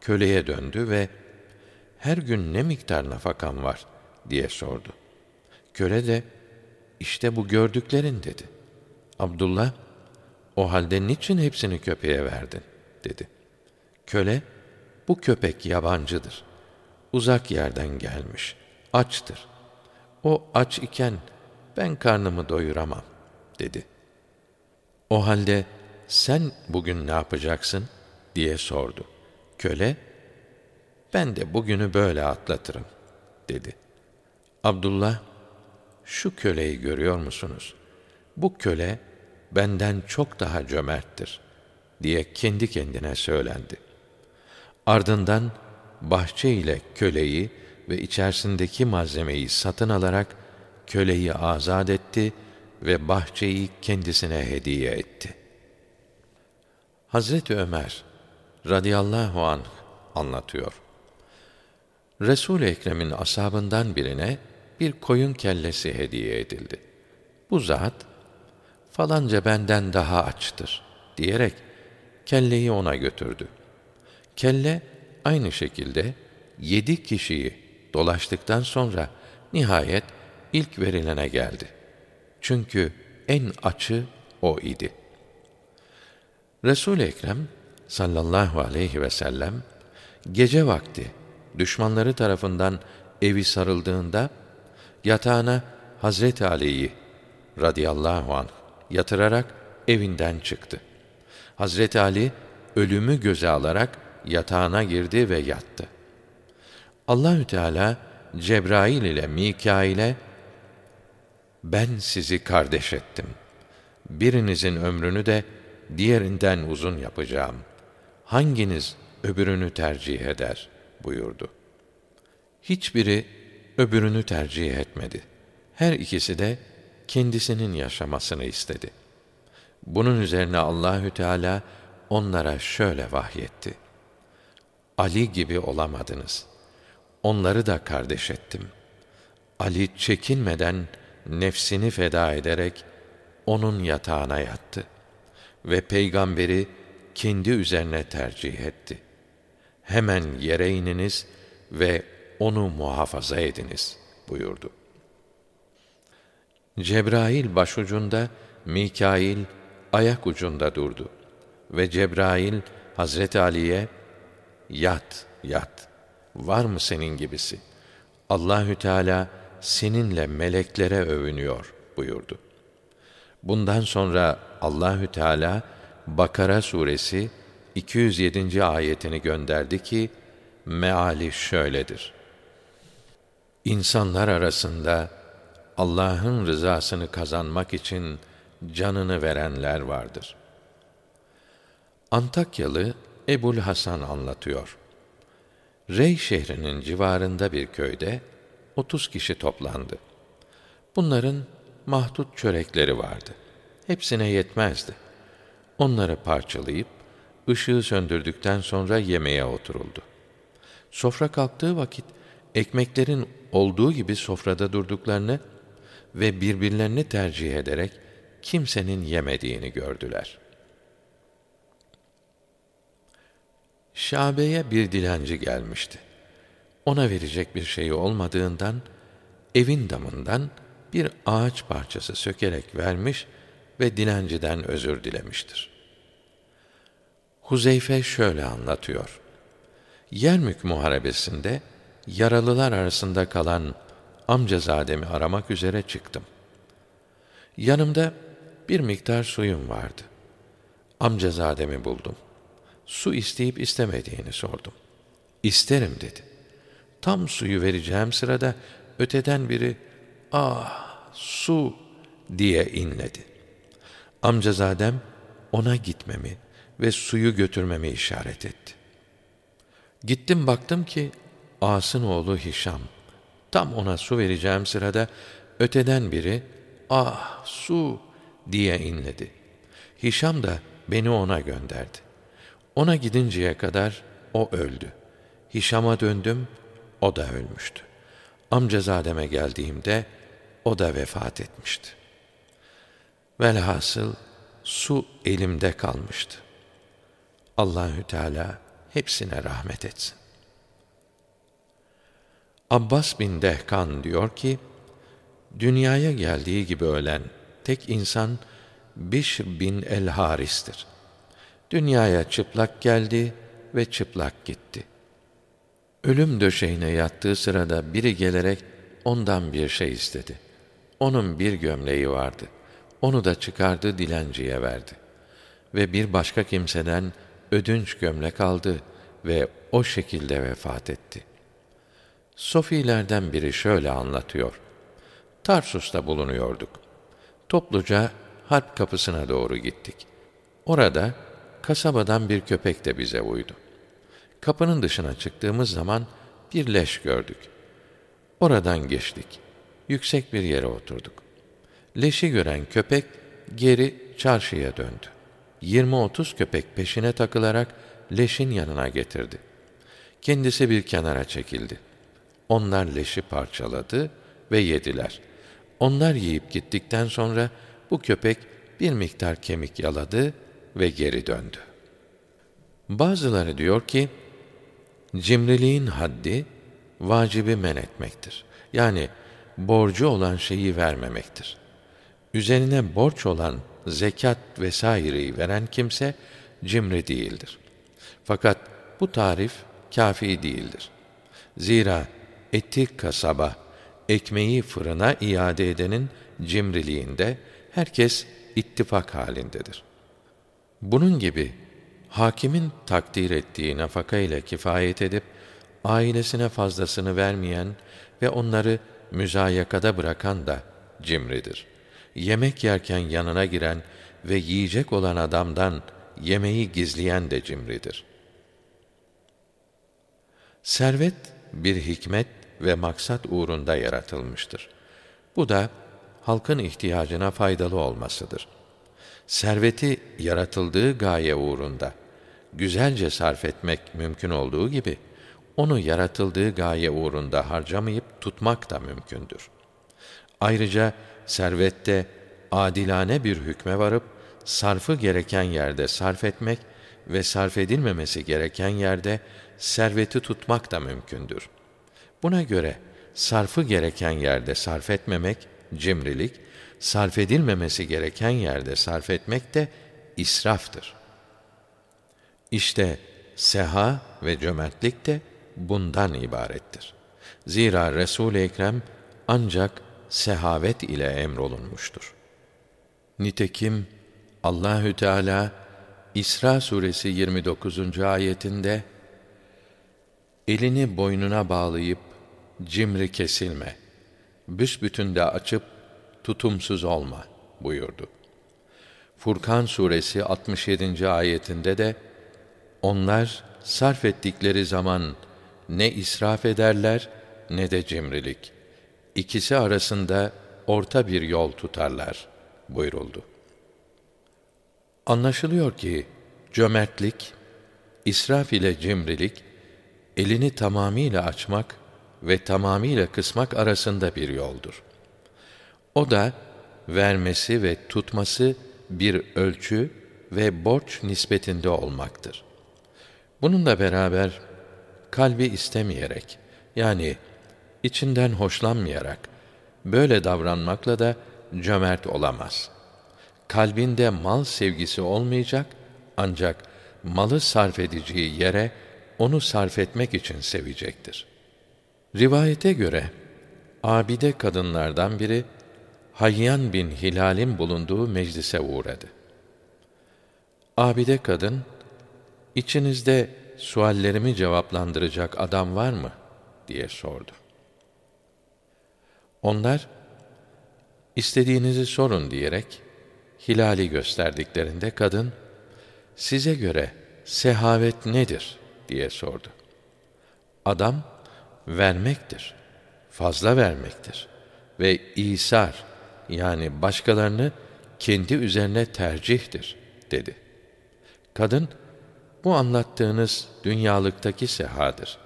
Köleye döndü ve her gün ne miktar nafakan var diye sordu. Köle de işte bu gördüklerin dedi. Abdullah o halde niçin hepsini köpeğe verdin dedi. Köle bu köpek yabancıdır. uzak yerden gelmiş, açtır. O aç iken ben karnımı doyuramam, dedi. O halde sen bugün ne yapacaksın? diye sordu. Köle, ben de bugünü böyle atlatırım, dedi. Abdullah, şu köleyi görüyor musunuz? Bu köle benden çok daha cömerttir diye kendi kendine söylendi. Ardından bahçe ile köleyi ve içerisindeki malzemeyi satın alarak köleyi azat etti ve bahçeyi kendisine hediye etti. Hazreti Ömer radıyallahu anh anlatıyor. Resul Ekrem'in ashabından birine bir koyun kellesi hediye edildi. Bu zat falanca benden daha açtır diyerek kelleyi ona götürdü. Kelle aynı şekilde yedi kişiyi dolaştıktan sonra nihayet ilk verilene geldi. Çünkü en açı o idi. Resul Ekrem sallallahu aleyhi ve sellem gece vakti düşmanları tarafından evi sarıldığında yatağına Hazreti Ali'yi radıyallahu anh yatırarak evinden çıktı. Hazreti Ali ölümü göze alarak yatağına girdi ve yattı. Allahü Teala Cebrail ile Mikail'e ben sizi kardeş ettim. Birinizin ömrünü de diğerinden uzun yapacağım. Hanginiz öbürünü tercih eder buyurdu. Hiçbiri öbürünü tercih etmedi. Her ikisi de kendisinin yaşamasını istedi. Bunun üzerine Allahü Teala onlara şöyle vahyetti. Ali gibi olamadınız. Onları da kardeş ettim. Ali çekinmeden nefsini feda ederek onun yatağına yattı ve peygamberi kendi üzerine tercih etti. Hemen yere ininiz ve onu muhafaza ediniz buyurdu. Cebrail başucunda, Mikail ayak ucunda durdu ve Cebrail Hazreti Ali'ye yat, yat. Var mı senin gibisi? Allahü Teala seninle meleklere övünüyor buyurdu. Bundan sonra Allahü Teala Bakara suresi 207. ayetini gönderdi ki meali şöyledir. İnsanlar arasında Allah'ın rızasını kazanmak için canını verenler vardır. Antakyalı Ebul Hasan anlatıyor. Rey şehrinin civarında bir köyde 30 kişi toplandı. Bunların mahdut çörekleri vardı. Hepsine yetmezdi. Onları parçalayıp ışığı söndürdükten sonra yemeğe oturuldu. Sofra kalktığı vakit ekmeklerin olduğu gibi sofrada durduklarını ve birbirlerini tercih ederek kimsenin yemediğini gördüler. Şabe'ye bir dilenci gelmişti. Ona verecek bir şeyi olmadığından evin damından bir ağaç parçası sökerek vermiş ve dilenciden özür dilemiştir. Huzeyfe şöyle anlatıyor. Yermük muharebesinde yaralılar arasında kalan amcazademi aramak üzere çıktım. Yanımda bir miktar suyum vardı. Amcazademi buldum. Su isteyip istemediğini sordum. İsterim dedi. Tam suyu vereceğim sırada öteden biri ah su diye inledi. Amcazadem ona gitmemi ve suyu götürmemi işaret etti. Gittim baktım ki As'ın oğlu Hişam tam ona su vereceğim sırada öteden biri ah su diye inledi. Hişam da beni ona gönderdi. Ona gidinceye kadar o öldü. Hişam'a döndüm, o da ölmüştü. Amcazademe geldiğimde o da vefat etmişti. Velhasıl su elimde kalmıştı. Allahü Teala hepsine rahmet etsin. Abbas bin Dehkan diyor ki, dünyaya geldiği gibi ölen tek insan Bişr bin el-Haris'tir. Dünyaya çıplak geldi ve çıplak gitti. Ölüm döşeğine yattığı sırada biri gelerek ondan bir şey istedi. Onun bir gömleği vardı. Onu da çıkardı dilenciye verdi. Ve bir başka kimseden ödünç gömlek aldı ve o şekilde vefat etti. Sofilerden biri şöyle anlatıyor. Tarsus'ta bulunuyorduk. Topluca harp kapısına doğru gittik. Orada kasabadan bir köpek de bize uydu. Kapının dışına çıktığımız zaman bir leş gördük. Oradan geçtik. Yüksek bir yere oturduk. Leşi gören köpek geri çarşıya döndü. 20-30 köpek peşine takılarak leşin yanına getirdi. Kendisi bir kenara çekildi. Onlar leşi parçaladı ve yediler. Onlar yiyip gittikten sonra bu köpek bir miktar kemik yaladı ve geri döndü. Bazıları diyor ki, cimriliğin haddi, vacibi men etmektir. Yani borcu olan şeyi vermemektir. Üzerine borç olan zekat vesaireyi veren kimse cimri değildir. Fakat bu tarif kafi değildir. Zira eti kasaba, ekmeği fırına iade edenin cimriliğinde herkes ittifak halindedir. Bunun gibi hakimin takdir ettiği nafaka ile kifayet edip ailesine fazlasını vermeyen ve onları müzayakada bırakan da cimridir. Yemek yerken yanına giren ve yiyecek olan adamdan yemeği gizleyen de cimridir. Servet bir hikmet ve maksat uğrunda yaratılmıştır. Bu da halkın ihtiyacına faydalı olmasıdır. Serveti yaratıldığı gaye uğrunda güzelce sarf etmek mümkün olduğu gibi onu yaratıldığı gaye uğrunda harcamayıp tutmak da mümkündür. Ayrıca servette adilane bir hükme varıp sarfı gereken yerde sarf etmek ve sarf edilmemesi gereken yerde serveti tutmak da mümkündür. Buna göre sarfı gereken yerde sarf etmemek cimrilik, sarf edilmemesi gereken yerde sarf etmek de israftır. İşte seha ve cömertlik de bundan ibarettir. Zira Resul-i Ekrem ancak sehavet ile emrolunmuştur. Nitekim Allahü Teala İsra suresi 29. ayetinde elini boynuna bağlayıp cimri kesilme, büsbütün de açıp tutumsuz olma buyurdu. Furkan suresi 67. ayetinde de onlar sarf ettikleri zaman ne israf ederler ne de cimrilik. İkisi arasında orta bir yol tutarlar buyuruldu. Anlaşılıyor ki cömertlik, israf ile cimrilik, elini tamamıyla açmak ve tamamıyla kısmak arasında bir yoldur. O da vermesi ve tutması bir ölçü ve borç nispetinde olmaktır. Bununla beraber kalbi istemeyerek yani içinden hoşlanmayarak böyle davranmakla da cömert olamaz. Kalbinde mal sevgisi olmayacak ancak malı sarf edeceği yere onu sarf etmek için sevecektir. Rivayete göre abide kadınlardan biri Hayyan bin Hilal'in bulunduğu meclise uğradı. Abide kadın, içinizde suallerimi cevaplandıracak adam var mı? diye sordu. Onlar, istediğinizi sorun diyerek, Hilal'i gösterdiklerinde kadın, size göre sehavet nedir? diye sordu. Adam, vermektir, fazla vermektir ve İsar yani başkalarını kendi üzerine tercihtir dedi. Kadın, bu anlattığınız dünyalıktaki sehadır.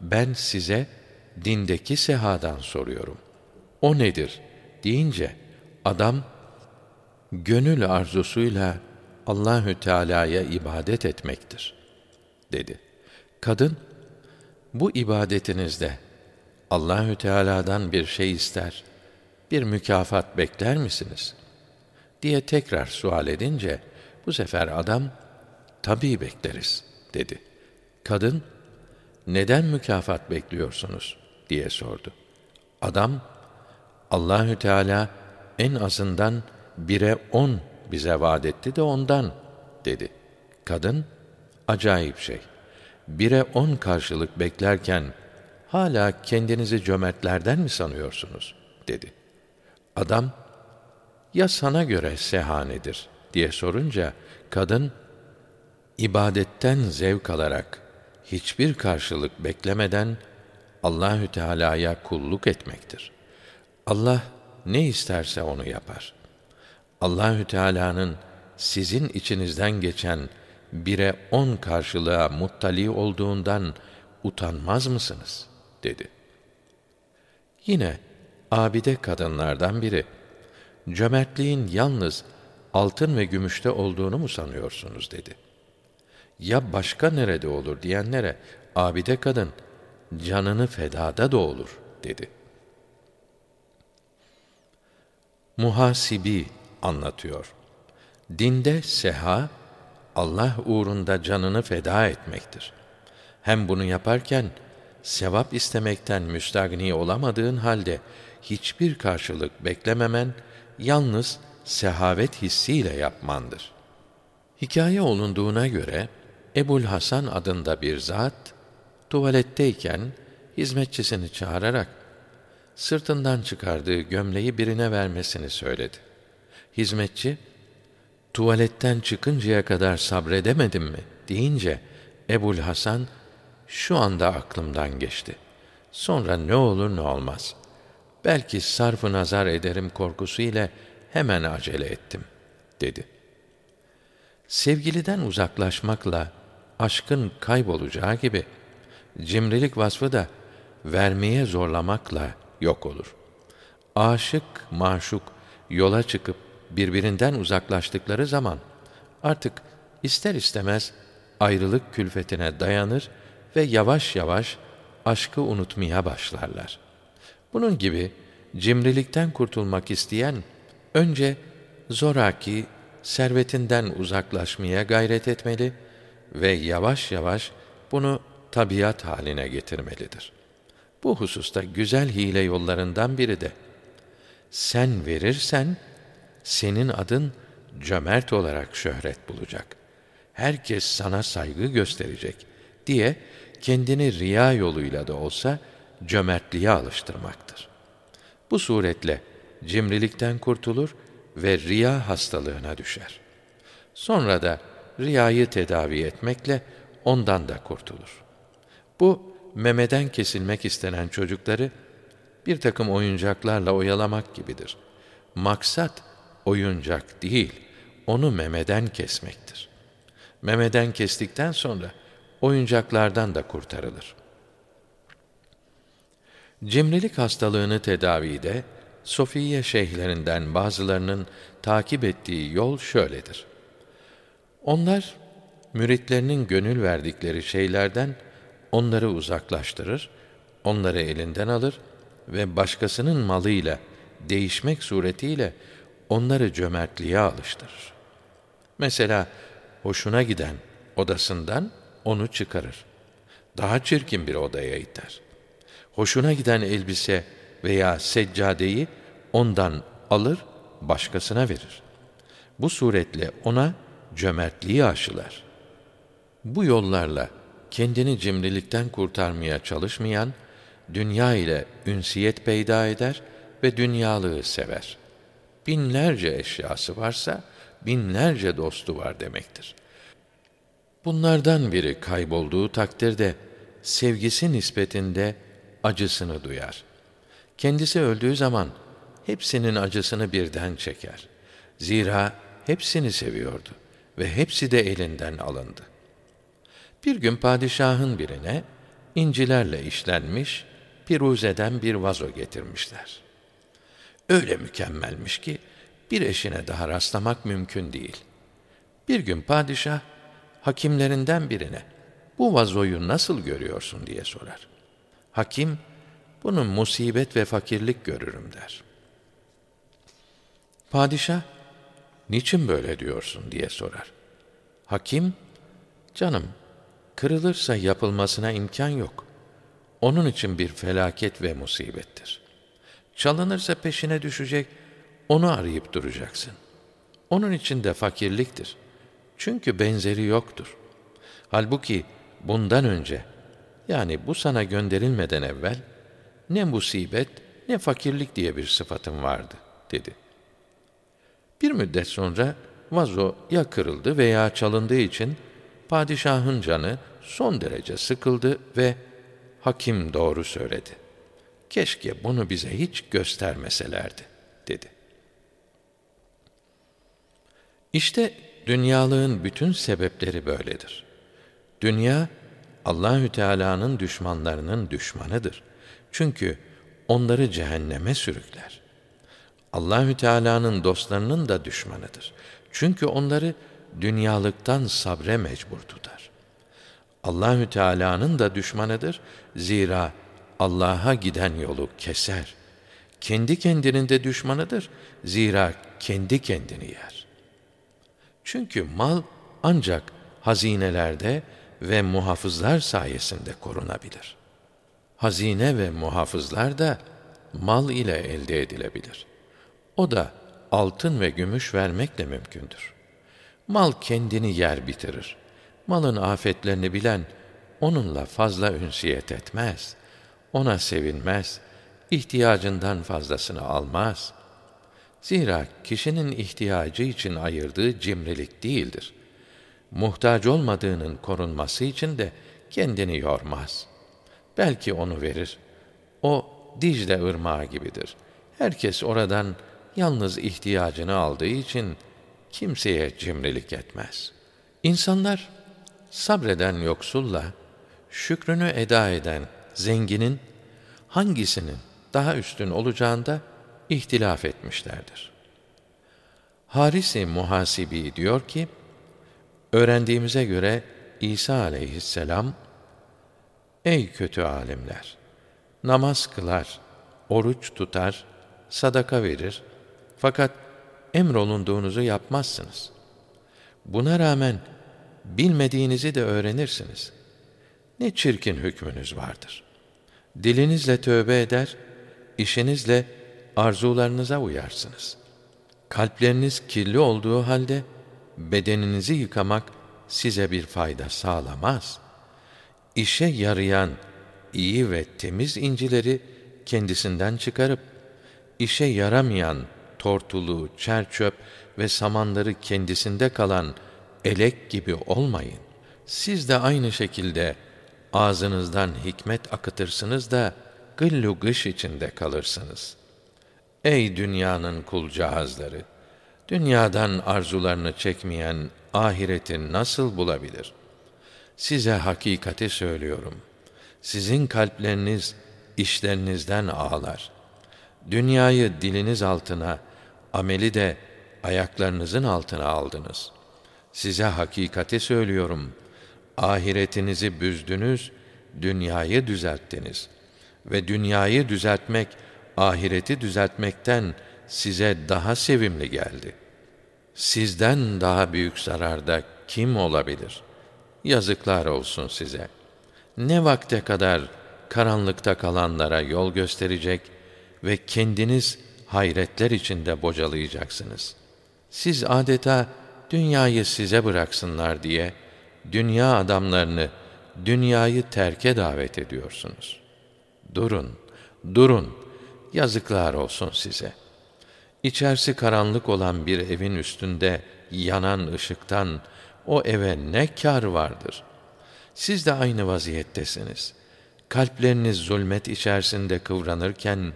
Ben size dindeki sehadan soruyorum. O nedir? deyince adam gönül arzusuyla Allahü Teala'ya ibadet etmektir dedi. Kadın bu ibadetinizde Allahü Teala'dan bir şey ister, bir mükafat bekler misiniz? diye tekrar sual edince bu sefer adam tabii bekleriz dedi. Kadın neden mükafat bekliyorsunuz diye sordu. Adam Allahü Teala en azından bire on bize vaat etti de ondan dedi. Kadın acayip şey. Bire on karşılık beklerken hala kendinizi cömertlerden mi sanıyorsunuz dedi. Adam ya sana göre sehanedir diye sorunca kadın ibadetten zevk alarak hiçbir karşılık beklemeden Allahü Teala'ya kulluk etmektir. Allah ne isterse onu yapar. Allahü Teala'nın sizin içinizden geçen bire on karşılığa muttali olduğundan utanmaz mısınız? dedi. Yine abide kadınlardan biri, cömertliğin yalnız altın ve gümüşte olduğunu mu sanıyorsunuz dedi. Ya başka nerede olur diyenlere, abide kadın, canını fedada da olur dedi. Muhasibi anlatıyor. Dinde seha, Allah uğrunda canını feda etmektir. Hem bunu yaparken, sevap istemekten müstagni olamadığın halde, hiçbir karşılık beklememen, yalnız sehavet hissiyle yapmandır. Hikaye olunduğuna göre, Ebul Hasan adında bir zat, tuvaletteyken, hizmetçisini çağırarak, sırtından çıkardığı gömleği birine vermesini söyledi. Hizmetçi, tuvaletten çıkıncaya kadar sabredemedim mi deyince, Ebul Hasan, şu anda aklımdan geçti. Sonra ne olur ne olmaz. Belki sarfı nazar ederim korkusu ile hemen acele ettim, dedi. Sevgiliden uzaklaşmakla aşkın kaybolacağı gibi, cimrilik vasfı da vermeye zorlamakla yok olur. Aşık, maşuk yola çıkıp birbirinden uzaklaştıkları zaman artık ister istemez ayrılık külfetine dayanır ve yavaş yavaş aşkı unutmaya başlarlar. Bunun gibi cimrilikten kurtulmak isteyen önce zoraki servetinden uzaklaşmaya gayret etmeli ve yavaş yavaş bunu tabiat haline getirmelidir. Bu hususta güzel hile yollarından biri de sen verirsen senin adın cömert olarak şöhret bulacak. Herkes sana saygı gösterecek diye kendini riya yoluyla da olsa cömertliğe alıştırmaktır. Bu suretle cimrilikten kurtulur ve riya hastalığına düşer. Sonra da riyayı tedavi etmekle ondan da kurtulur. Bu memeden kesilmek istenen çocukları bir takım oyuncaklarla oyalamak gibidir. Maksat oyuncak değil, onu memeden kesmektir. Memeden kestikten sonra oyuncaklardan da kurtarılır. Cimrilik hastalığını tedavide Sofiye şeyhlerinden bazılarının takip ettiği yol şöyledir. Onlar müritlerinin gönül verdikleri şeylerden onları uzaklaştırır, onları elinden alır ve başkasının malıyla değişmek suretiyle onları cömertliğe alıştırır. Mesela hoşuna giden odasından onu çıkarır. Daha çirkin bir odaya iter. Hoşuna giden elbise veya seccadeyi ondan alır, başkasına verir. Bu suretle ona cömertliği aşılar. Bu yollarla kendini cimrilikten kurtarmaya çalışmayan, dünya ile ünsiyet peyda eder ve dünyalığı sever. Binlerce eşyası varsa, binlerce dostu var demektir. Bunlardan biri kaybolduğu takdirde, sevgisi nispetinde acısını duyar. Kendisi öldüğü zaman, hepsinin acısını birden çeker. Zira hepsini seviyordu ve hepsi de elinden alındı. Bir gün padişahın birine incilerle işlenmiş piruzeden bir vazo getirmişler. Öyle mükemmelmiş ki bir eşine daha rastlamak mümkün değil. Bir gün padişah hakimlerinden birine bu vazoyu nasıl görüyorsun diye sorar. Hakim bunun musibet ve fakirlik görürüm der. Padişah niçin böyle diyorsun diye sorar. Hakim canım kırılırsa yapılmasına imkan yok. Onun için bir felaket ve musibettir. Çalınırsa peşine düşecek, onu arayıp duracaksın. Onun için de fakirliktir. Çünkü benzeri yoktur. Halbuki bundan önce, yani bu sana gönderilmeden evvel, ne musibet ne fakirlik diye bir sıfatın vardı, dedi. Bir müddet sonra vazo ya kırıldı veya çalındığı için padişahın canı son derece sıkıldı ve hakim doğru söyledi. Keşke bunu bize hiç göstermeselerdi, dedi. İşte dünyalığın bütün sebepleri böyledir. Dünya Allahü Teala'nın düşmanlarının düşmanıdır. Çünkü onları cehenneme sürükler. Allahü Teala'nın dostlarının da düşmanıdır. Çünkü onları dünyalıktan sabre mecbur tutar. Allahü Teala'nın da düşmanıdır. Zira Allah'a giden yolu keser. Kendi kendinin de düşmanıdır. Zira kendi kendini yer. Çünkü mal ancak hazinelerde ve muhafızlar sayesinde korunabilir. Hazine ve muhafızlar da mal ile elde edilebilir. O da altın ve gümüş vermekle mümkündür. Mal kendini yer bitirir. Malın afetlerini bilen onunla fazla ünsiyet etmez. Ona sevinmez. ihtiyacından fazlasını almaz. Zira kişinin ihtiyacı için ayırdığı cimrilik değildir. Muhtaç olmadığının korunması için de kendini yormaz. Belki onu verir. O Dicle ırmağı gibidir. Herkes oradan yalnız ihtiyacını aldığı için kimseye cimrilik etmez. İnsanlar sabreden yoksulla şükrünü eda eden zenginin hangisinin daha üstün olacağında ihtilaf etmişlerdir. Harisi Muhasibi diyor ki, öğrendiğimize göre İsa aleyhisselam, Ey kötü alimler! Namaz kılar, oruç tutar, sadaka verir, fakat emrolunduğunuzu yapmazsınız. Buna rağmen bilmediğinizi de öğrenirsiniz. Ne çirkin hükmünüz vardır. Dilinizle tövbe eder, işinizle arzularınıza uyarsınız. Kalpleriniz kirli olduğu halde bedeninizi yıkamak size bir fayda sağlamaz. İşe yarayan iyi ve temiz incileri kendisinden çıkarıp işe yaramayan tortulu, çerçöp ve samanları kendisinde kalan elek gibi olmayın. Siz de aynı şekilde ağzınızdan hikmet akıtırsınız da gıllu gış içinde kalırsınız. Ey dünyanın kulcağızları! Dünyadan arzularını çekmeyen ahireti nasıl bulabilir? Size hakikati söylüyorum. Sizin kalpleriniz işlerinizden ağlar. Dünyayı diliniz altına, ameli de ayaklarınızın altına aldınız. Size hakikati söylüyorum. Ahiretinizi büzdünüz, dünyayı düzelttiniz. Ve dünyayı düzeltmek, ahireti düzeltmekten size daha sevimli geldi. Sizden daha büyük zararda kim olabilir? Yazıklar olsun size. Ne vakte kadar karanlıkta kalanlara yol gösterecek ve kendiniz hayretler içinde bocalayacaksınız. Siz adeta dünyayı size bıraksınlar diye dünya adamlarını dünyayı terke davet ediyorsunuz. Durun, durun. Yazıklar olsun size. İçerisi karanlık olan bir evin üstünde yanan ışıktan o eve ne kar vardır? Siz de aynı vaziyettesiniz. Kalpleriniz zulmet içerisinde kıvranırken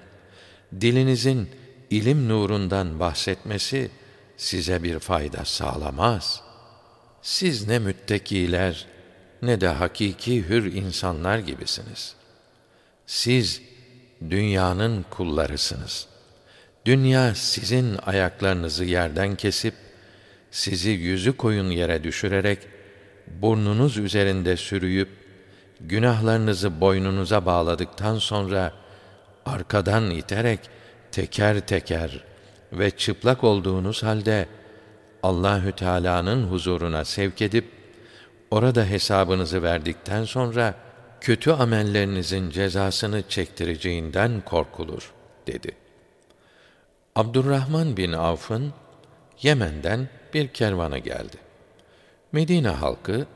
dilinizin ilim nurundan bahsetmesi size bir fayda sağlamaz. Siz ne müttekiler ne de hakiki hür insanlar gibisiniz. Siz dünyanın kullarısınız. Dünya sizin ayaklarınızı yerden kesip sizi yüzü koyun yere düşürerek burnunuz üzerinde sürüyüp günahlarınızı boynunuza bağladıktan sonra arkadan iterek teker teker ve çıplak olduğunuz halde Allahü Teala'nın huzuruna sevk edip orada hesabınızı verdikten sonra kötü amellerinizin cezasını çektireceğinden korkulur dedi. Abdurrahman bin Avf'ın Yemen'den bir kervanı geldi. Medine halkı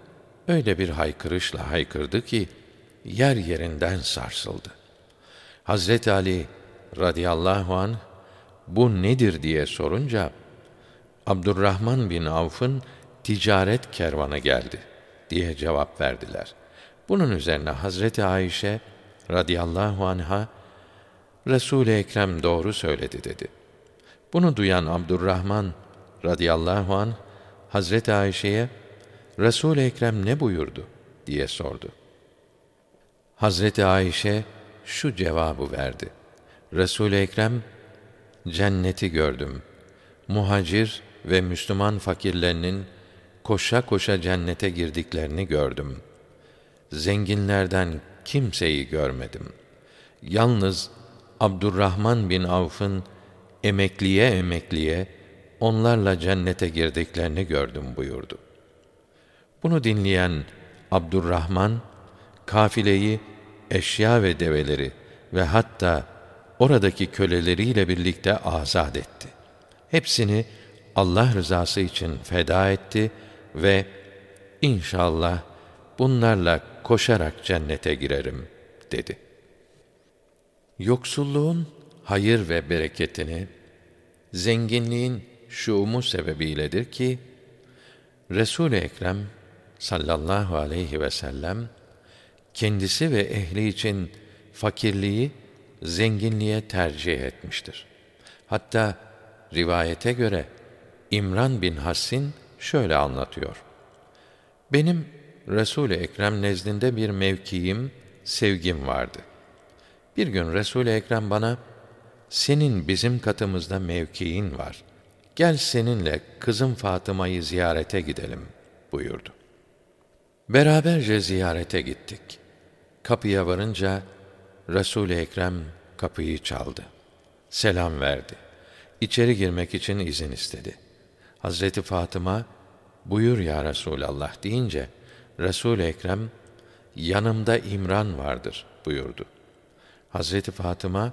öyle bir haykırışla haykırdı ki yer yerinden sarsıldı. Hazret Ali radıyallahu an bu nedir diye sorunca Abdurrahman bin Avf'ın ticaret kervanı geldi diye cevap verdiler. Bunun üzerine Hazreti Ayşe radıyallahu anha Resul-i Ekrem doğru söyledi dedi. Bunu duyan Abdurrahman radıyallahu an Hazreti Ayşe'ye Resul-i Ekrem ne buyurdu diye sordu. Hazreti Ayşe şu cevabı verdi. Resul-i Ekrem cenneti gördüm. Muhacir ve Müslüman fakirlerinin koşa koşa cennete girdiklerini gördüm. Zenginlerden kimseyi görmedim. Yalnız Abdurrahman bin Avf'ın emekliye emekliye onlarla cennete girdiklerini gördüm buyurdu. Bunu dinleyen Abdurrahman kafileyi, eşya ve develeri ve hatta oradaki köleleriyle birlikte azat etti. Hepsini Allah rızası için feda etti ve inşallah bunlarla koşarak cennete girerim dedi. Yoksulluğun hayır ve bereketini zenginliğin şuumu sebebiyledir ki Resul-i Ekrem sallallahu aleyhi ve sellem kendisi ve ehli için fakirliği zenginliğe tercih etmiştir. Hatta rivayete göre İmran bin Hassin şöyle anlatıyor. Benim Resul-i Ekrem nezdinde bir mevkiim, sevgim vardı. Bir gün Resul-i Ekrem bana, senin bizim katımızda mevkiin var. Gel seninle kızım Fatıma'yı ziyarete gidelim buyurdu. Beraberce ziyarete gittik. Kapıya varınca Resul-i Ekrem kapıyı çaldı. Selam verdi. İçeri girmek için izin istedi. Hazreti Fatıma buyur ya Resulallah deyince Resul-i Ekrem yanımda İmran vardır buyurdu. Hazreti Fatıma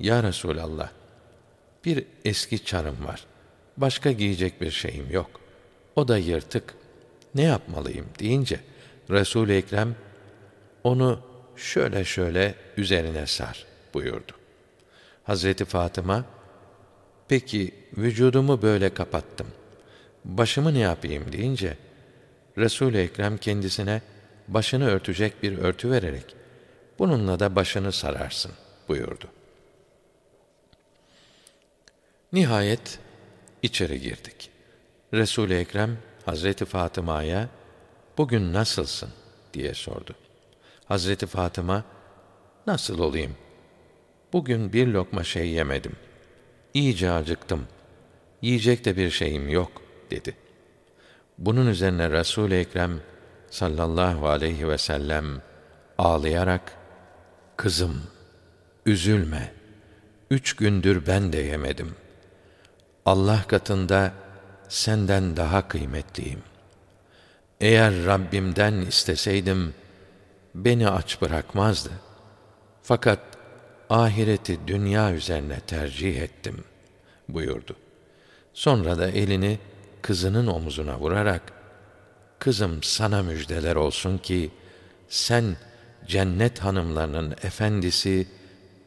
ya Resulallah bir eski çarım var. Başka giyecek bir şeyim yok. O da yırtık. Ne yapmalıyım deyince Resul-i Ekrem onu şöyle şöyle üzerine sar buyurdu. Hazreti Fatıma peki vücudumu böyle kapattım. Başımı ne yapayım deyince Resul-i Ekrem kendisine başını örtecek bir örtü vererek bununla da başını sararsın buyurdu. Nihayet içeri girdik. Resul-i Ekrem Hazreti Fatıma'ya bugün nasılsın diye sordu. Hazreti Fatıma nasıl olayım? Bugün bir lokma şey yemedim. İyice acıktım. Yiyecek de bir şeyim yok dedi. Bunun üzerine Resul-i Ekrem sallallahu aleyhi ve sellem ağlayarak kızım üzülme. Üç gündür ben de yemedim. Allah katında senden daha kıymetliyim. Eğer Rabbimden isteseydim, beni aç bırakmazdı. Fakat ahireti dünya üzerine tercih ettim, buyurdu. Sonra da elini kızının omuzuna vurarak, Kızım sana müjdeler olsun ki, sen cennet hanımlarının efendisi,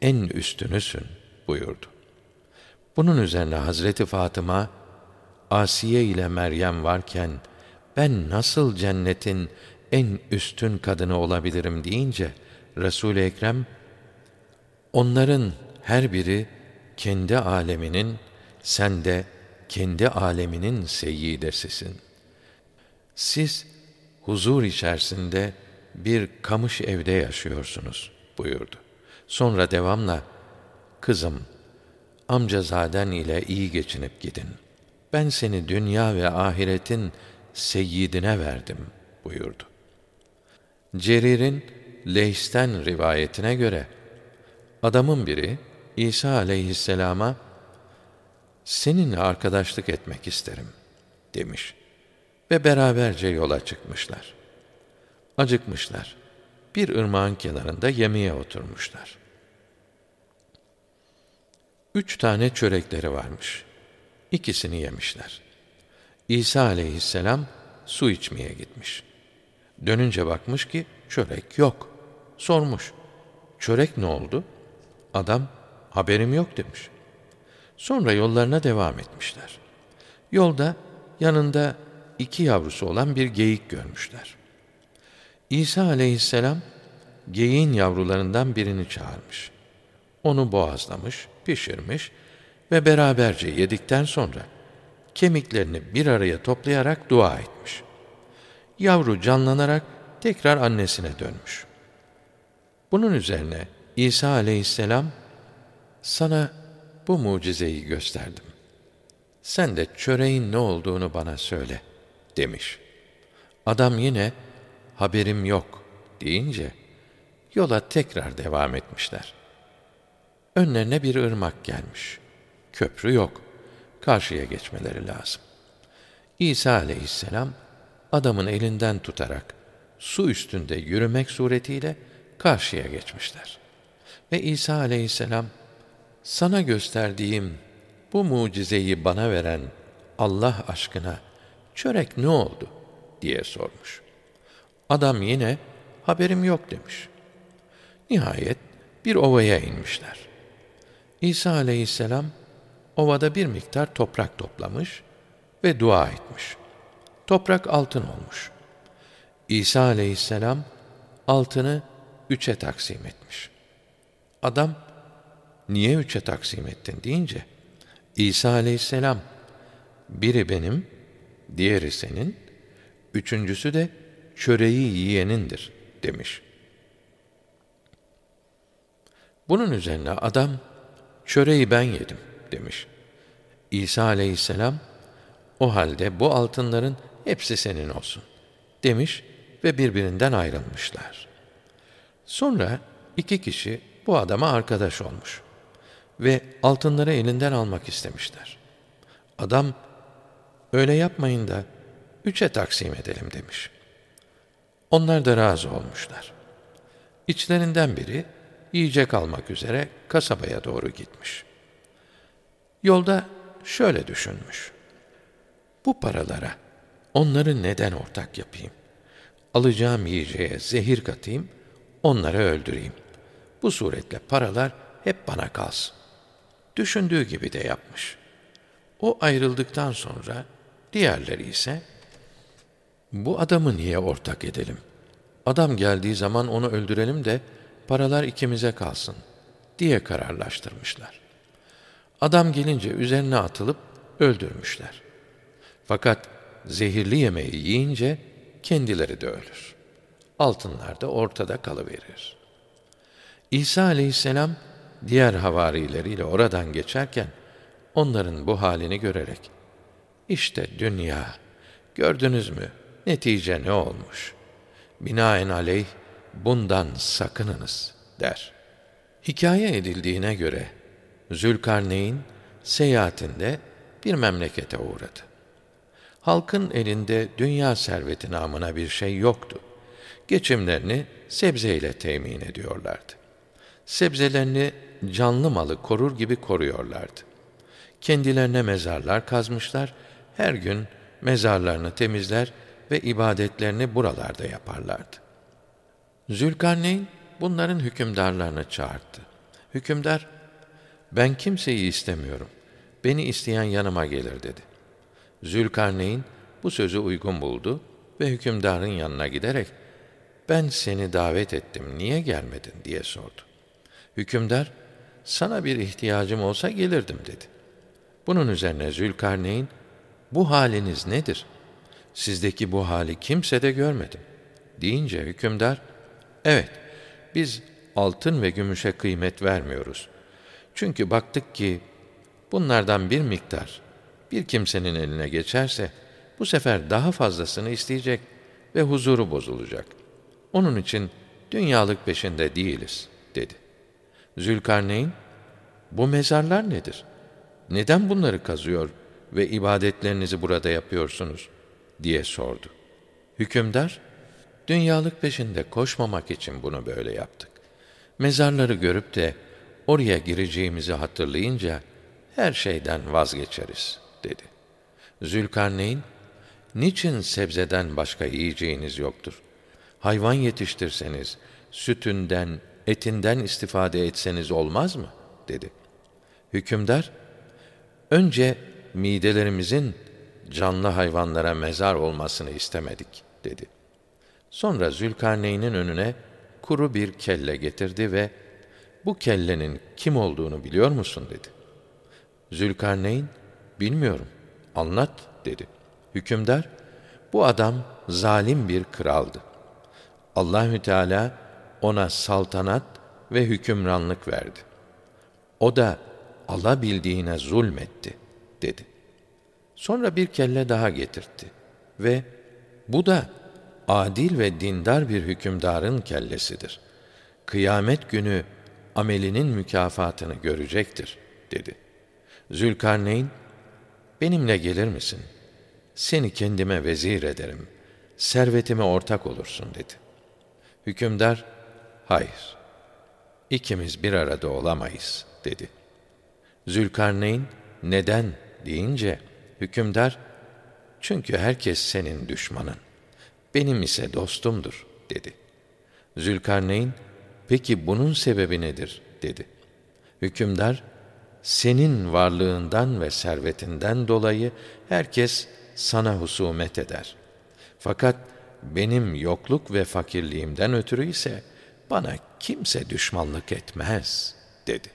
en üstünüsün, buyurdu. Bunun üzerine Hazreti Fatıma, Asiye ile Meryem varken, ben nasıl cennetin en üstün kadını olabilirim deyince, Resul-i Ekrem, onların her biri kendi aleminin, sen de kendi aleminin seyyidesisin. Siz huzur içerisinde bir kamış evde yaşıyorsunuz buyurdu. Sonra devamla, kızım, amcazaden ile iyi geçinip gidin. Ben seni dünya ve ahiretin seyyidine verdim buyurdu. Cerir'in Leys'ten rivayetine göre adamın biri İsa aleyhisselama seninle arkadaşlık etmek isterim demiş. ve beraberce yola çıkmışlar. Acıkmışlar. Bir ırmağın kenarında yemeğe oturmuşlar. Üç tane çörekleri varmış. İkisini yemişler. İsa aleyhisselam su içmeye gitmiş. Dönünce bakmış ki çörek yok. Sormuş. Çörek ne oldu? Adam haberim yok demiş. Sonra yollarına devam etmişler. Yolda yanında iki yavrusu olan bir geyik görmüşler. İsa aleyhisselam geyiğin yavrularından birini çağırmış. Onu boğazlamış, pişirmiş ve beraberce yedikten sonra kemiklerini bir araya toplayarak dua etmiş. Yavru canlanarak tekrar annesine dönmüş. Bunun üzerine İsa aleyhisselam sana bu mucizeyi gösterdim. Sen de çöreğin ne olduğunu bana söyle demiş. Adam yine haberim yok deyince yola tekrar devam etmişler. Önlerine bir ırmak gelmiş. Köprü yok. Karşıya geçmeleri lazım. İsa aleyhisselam adamın elinden tutarak su üstünde yürümek suretiyle karşıya geçmişler. Ve İsa aleyhisselam sana gösterdiğim bu mucizeyi bana veren Allah aşkına çörek ne oldu diye sormuş. Adam yine haberim yok demiş. Nihayet bir ovaya inmişler. İsa aleyhisselam ovada bir miktar toprak toplamış ve dua etmiş. Toprak altın olmuş. İsa aleyhisselam altını üçe taksim etmiş. Adam, niye üçe taksim ettin deyince, İsa aleyhisselam, biri benim, diğeri senin, üçüncüsü de çöreği yiyenindir demiş. Bunun üzerine adam, çöreği ben yedim demiş. İsa aleyhisselam, o halde bu altınların hepsi senin olsun demiş ve birbirinden ayrılmışlar. Sonra iki kişi bu adama arkadaş olmuş ve altınları elinden almak istemişler. Adam, öyle yapmayın da üçe taksim edelim demiş. Onlar da razı olmuşlar. İçlerinden biri yiyecek almak üzere kasabaya doğru gitmiş. Yolda şöyle düşünmüş. Bu paralara onları neden ortak yapayım? Alacağım yiyeceğe zehir katayım, onları öldüreyim. Bu suretle paralar hep bana kalsın. Düşündüğü gibi de yapmış. O ayrıldıktan sonra diğerleri ise bu adamı niye ortak edelim? Adam geldiği zaman onu öldürelim de paralar ikimize kalsın diye kararlaştırmışlar. Adam gelince üzerine atılıp öldürmüşler. Fakat zehirli yemeği yiyince kendileri de ölür. Altınlar da ortada kalıverir. İsa aleyhisselam diğer havarileriyle oradan geçerken onların bu halini görerek işte dünya gördünüz mü netice ne olmuş? Binaen aleyh bundan sakınınız der. Hikaye edildiğine göre Zülkarneyn seyahatinde bir memlekete uğradı. Halkın elinde dünya serveti namına bir şey yoktu. Geçimlerini sebzeyle temin ediyorlardı. Sebzelerini canlı malı korur gibi koruyorlardı. Kendilerine mezarlar kazmışlar, her gün mezarlarını temizler ve ibadetlerini buralarda yaparlardı. Zülkarneyn bunların hükümdarlarını çağırdı. Hükümdar, ben kimseyi istemiyorum. Beni isteyen yanıma gelir dedi. Zülkarneyn bu sözü uygun buldu ve hükümdarın yanına giderek, ben seni davet ettim, niye gelmedin diye sordu. Hükümdar, sana bir ihtiyacım olsa gelirdim dedi. Bunun üzerine Zülkarneyn, bu haliniz nedir? Sizdeki bu hali kimse de görmedim. Deyince hükümdar, evet, biz altın ve gümüşe kıymet vermiyoruz. Çünkü baktık ki bunlardan bir miktar bir kimsenin eline geçerse bu sefer daha fazlasını isteyecek ve huzuru bozulacak. Onun için dünyalık peşinde değiliz dedi. Zülkarneyn, bu mezarlar nedir? Neden bunları kazıyor ve ibadetlerinizi burada yapıyorsunuz? diye sordu. Hükümdar, dünyalık peşinde koşmamak için bunu böyle yaptık. Mezarları görüp de oraya gireceğimizi hatırlayınca her şeyden vazgeçeriz dedi. Zülkarneyn, niçin sebzeden başka yiyeceğiniz yoktur? Hayvan yetiştirseniz, sütünden, etinden istifade etseniz olmaz mı? dedi. Hükümdar, önce midelerimizin canlı hayvanlara mezar olmasını istemedik, dedi. Sonra Zülkarneyn'in önüne kuru bir kelle getirdi ve bu kellenin kim olduğunu biliyor musun dedi. Zülkarneyn, bilmiyorum, anlat dedi. Hükümdar, bu adam zalim bir kraldı. Allahü Teala ona saltanat ve hükümranlık verdi. O da alabildiğine zulmetti dedi. Sonra bir kelle daha getirtti ve bu da adil ve dindar bir hükümdarın kellesidir. Kıyamet günü amelinin mükafatını görecektir dedi. Zülkarneyn, benimle gelir misin? Seni kendime vezir ederim, servetime ortak olursun dedi. Hükümdar, hayır, ikimiz bir arada olamayız dedi. Zülkarneyn, neden deyince, hükümdar, çünkü herkes senin düşmanın, benim ise dostumdur dedi. Zülkarneyn, peki bunun sebebi nedir dedi. Hükümdar, senin varlığından ve servetinden dolayı herkes sana husumet eder. Fakat benim yokluk ve fakirliğimden ötürü ise bana kimse düşmanlık etmez, dedi.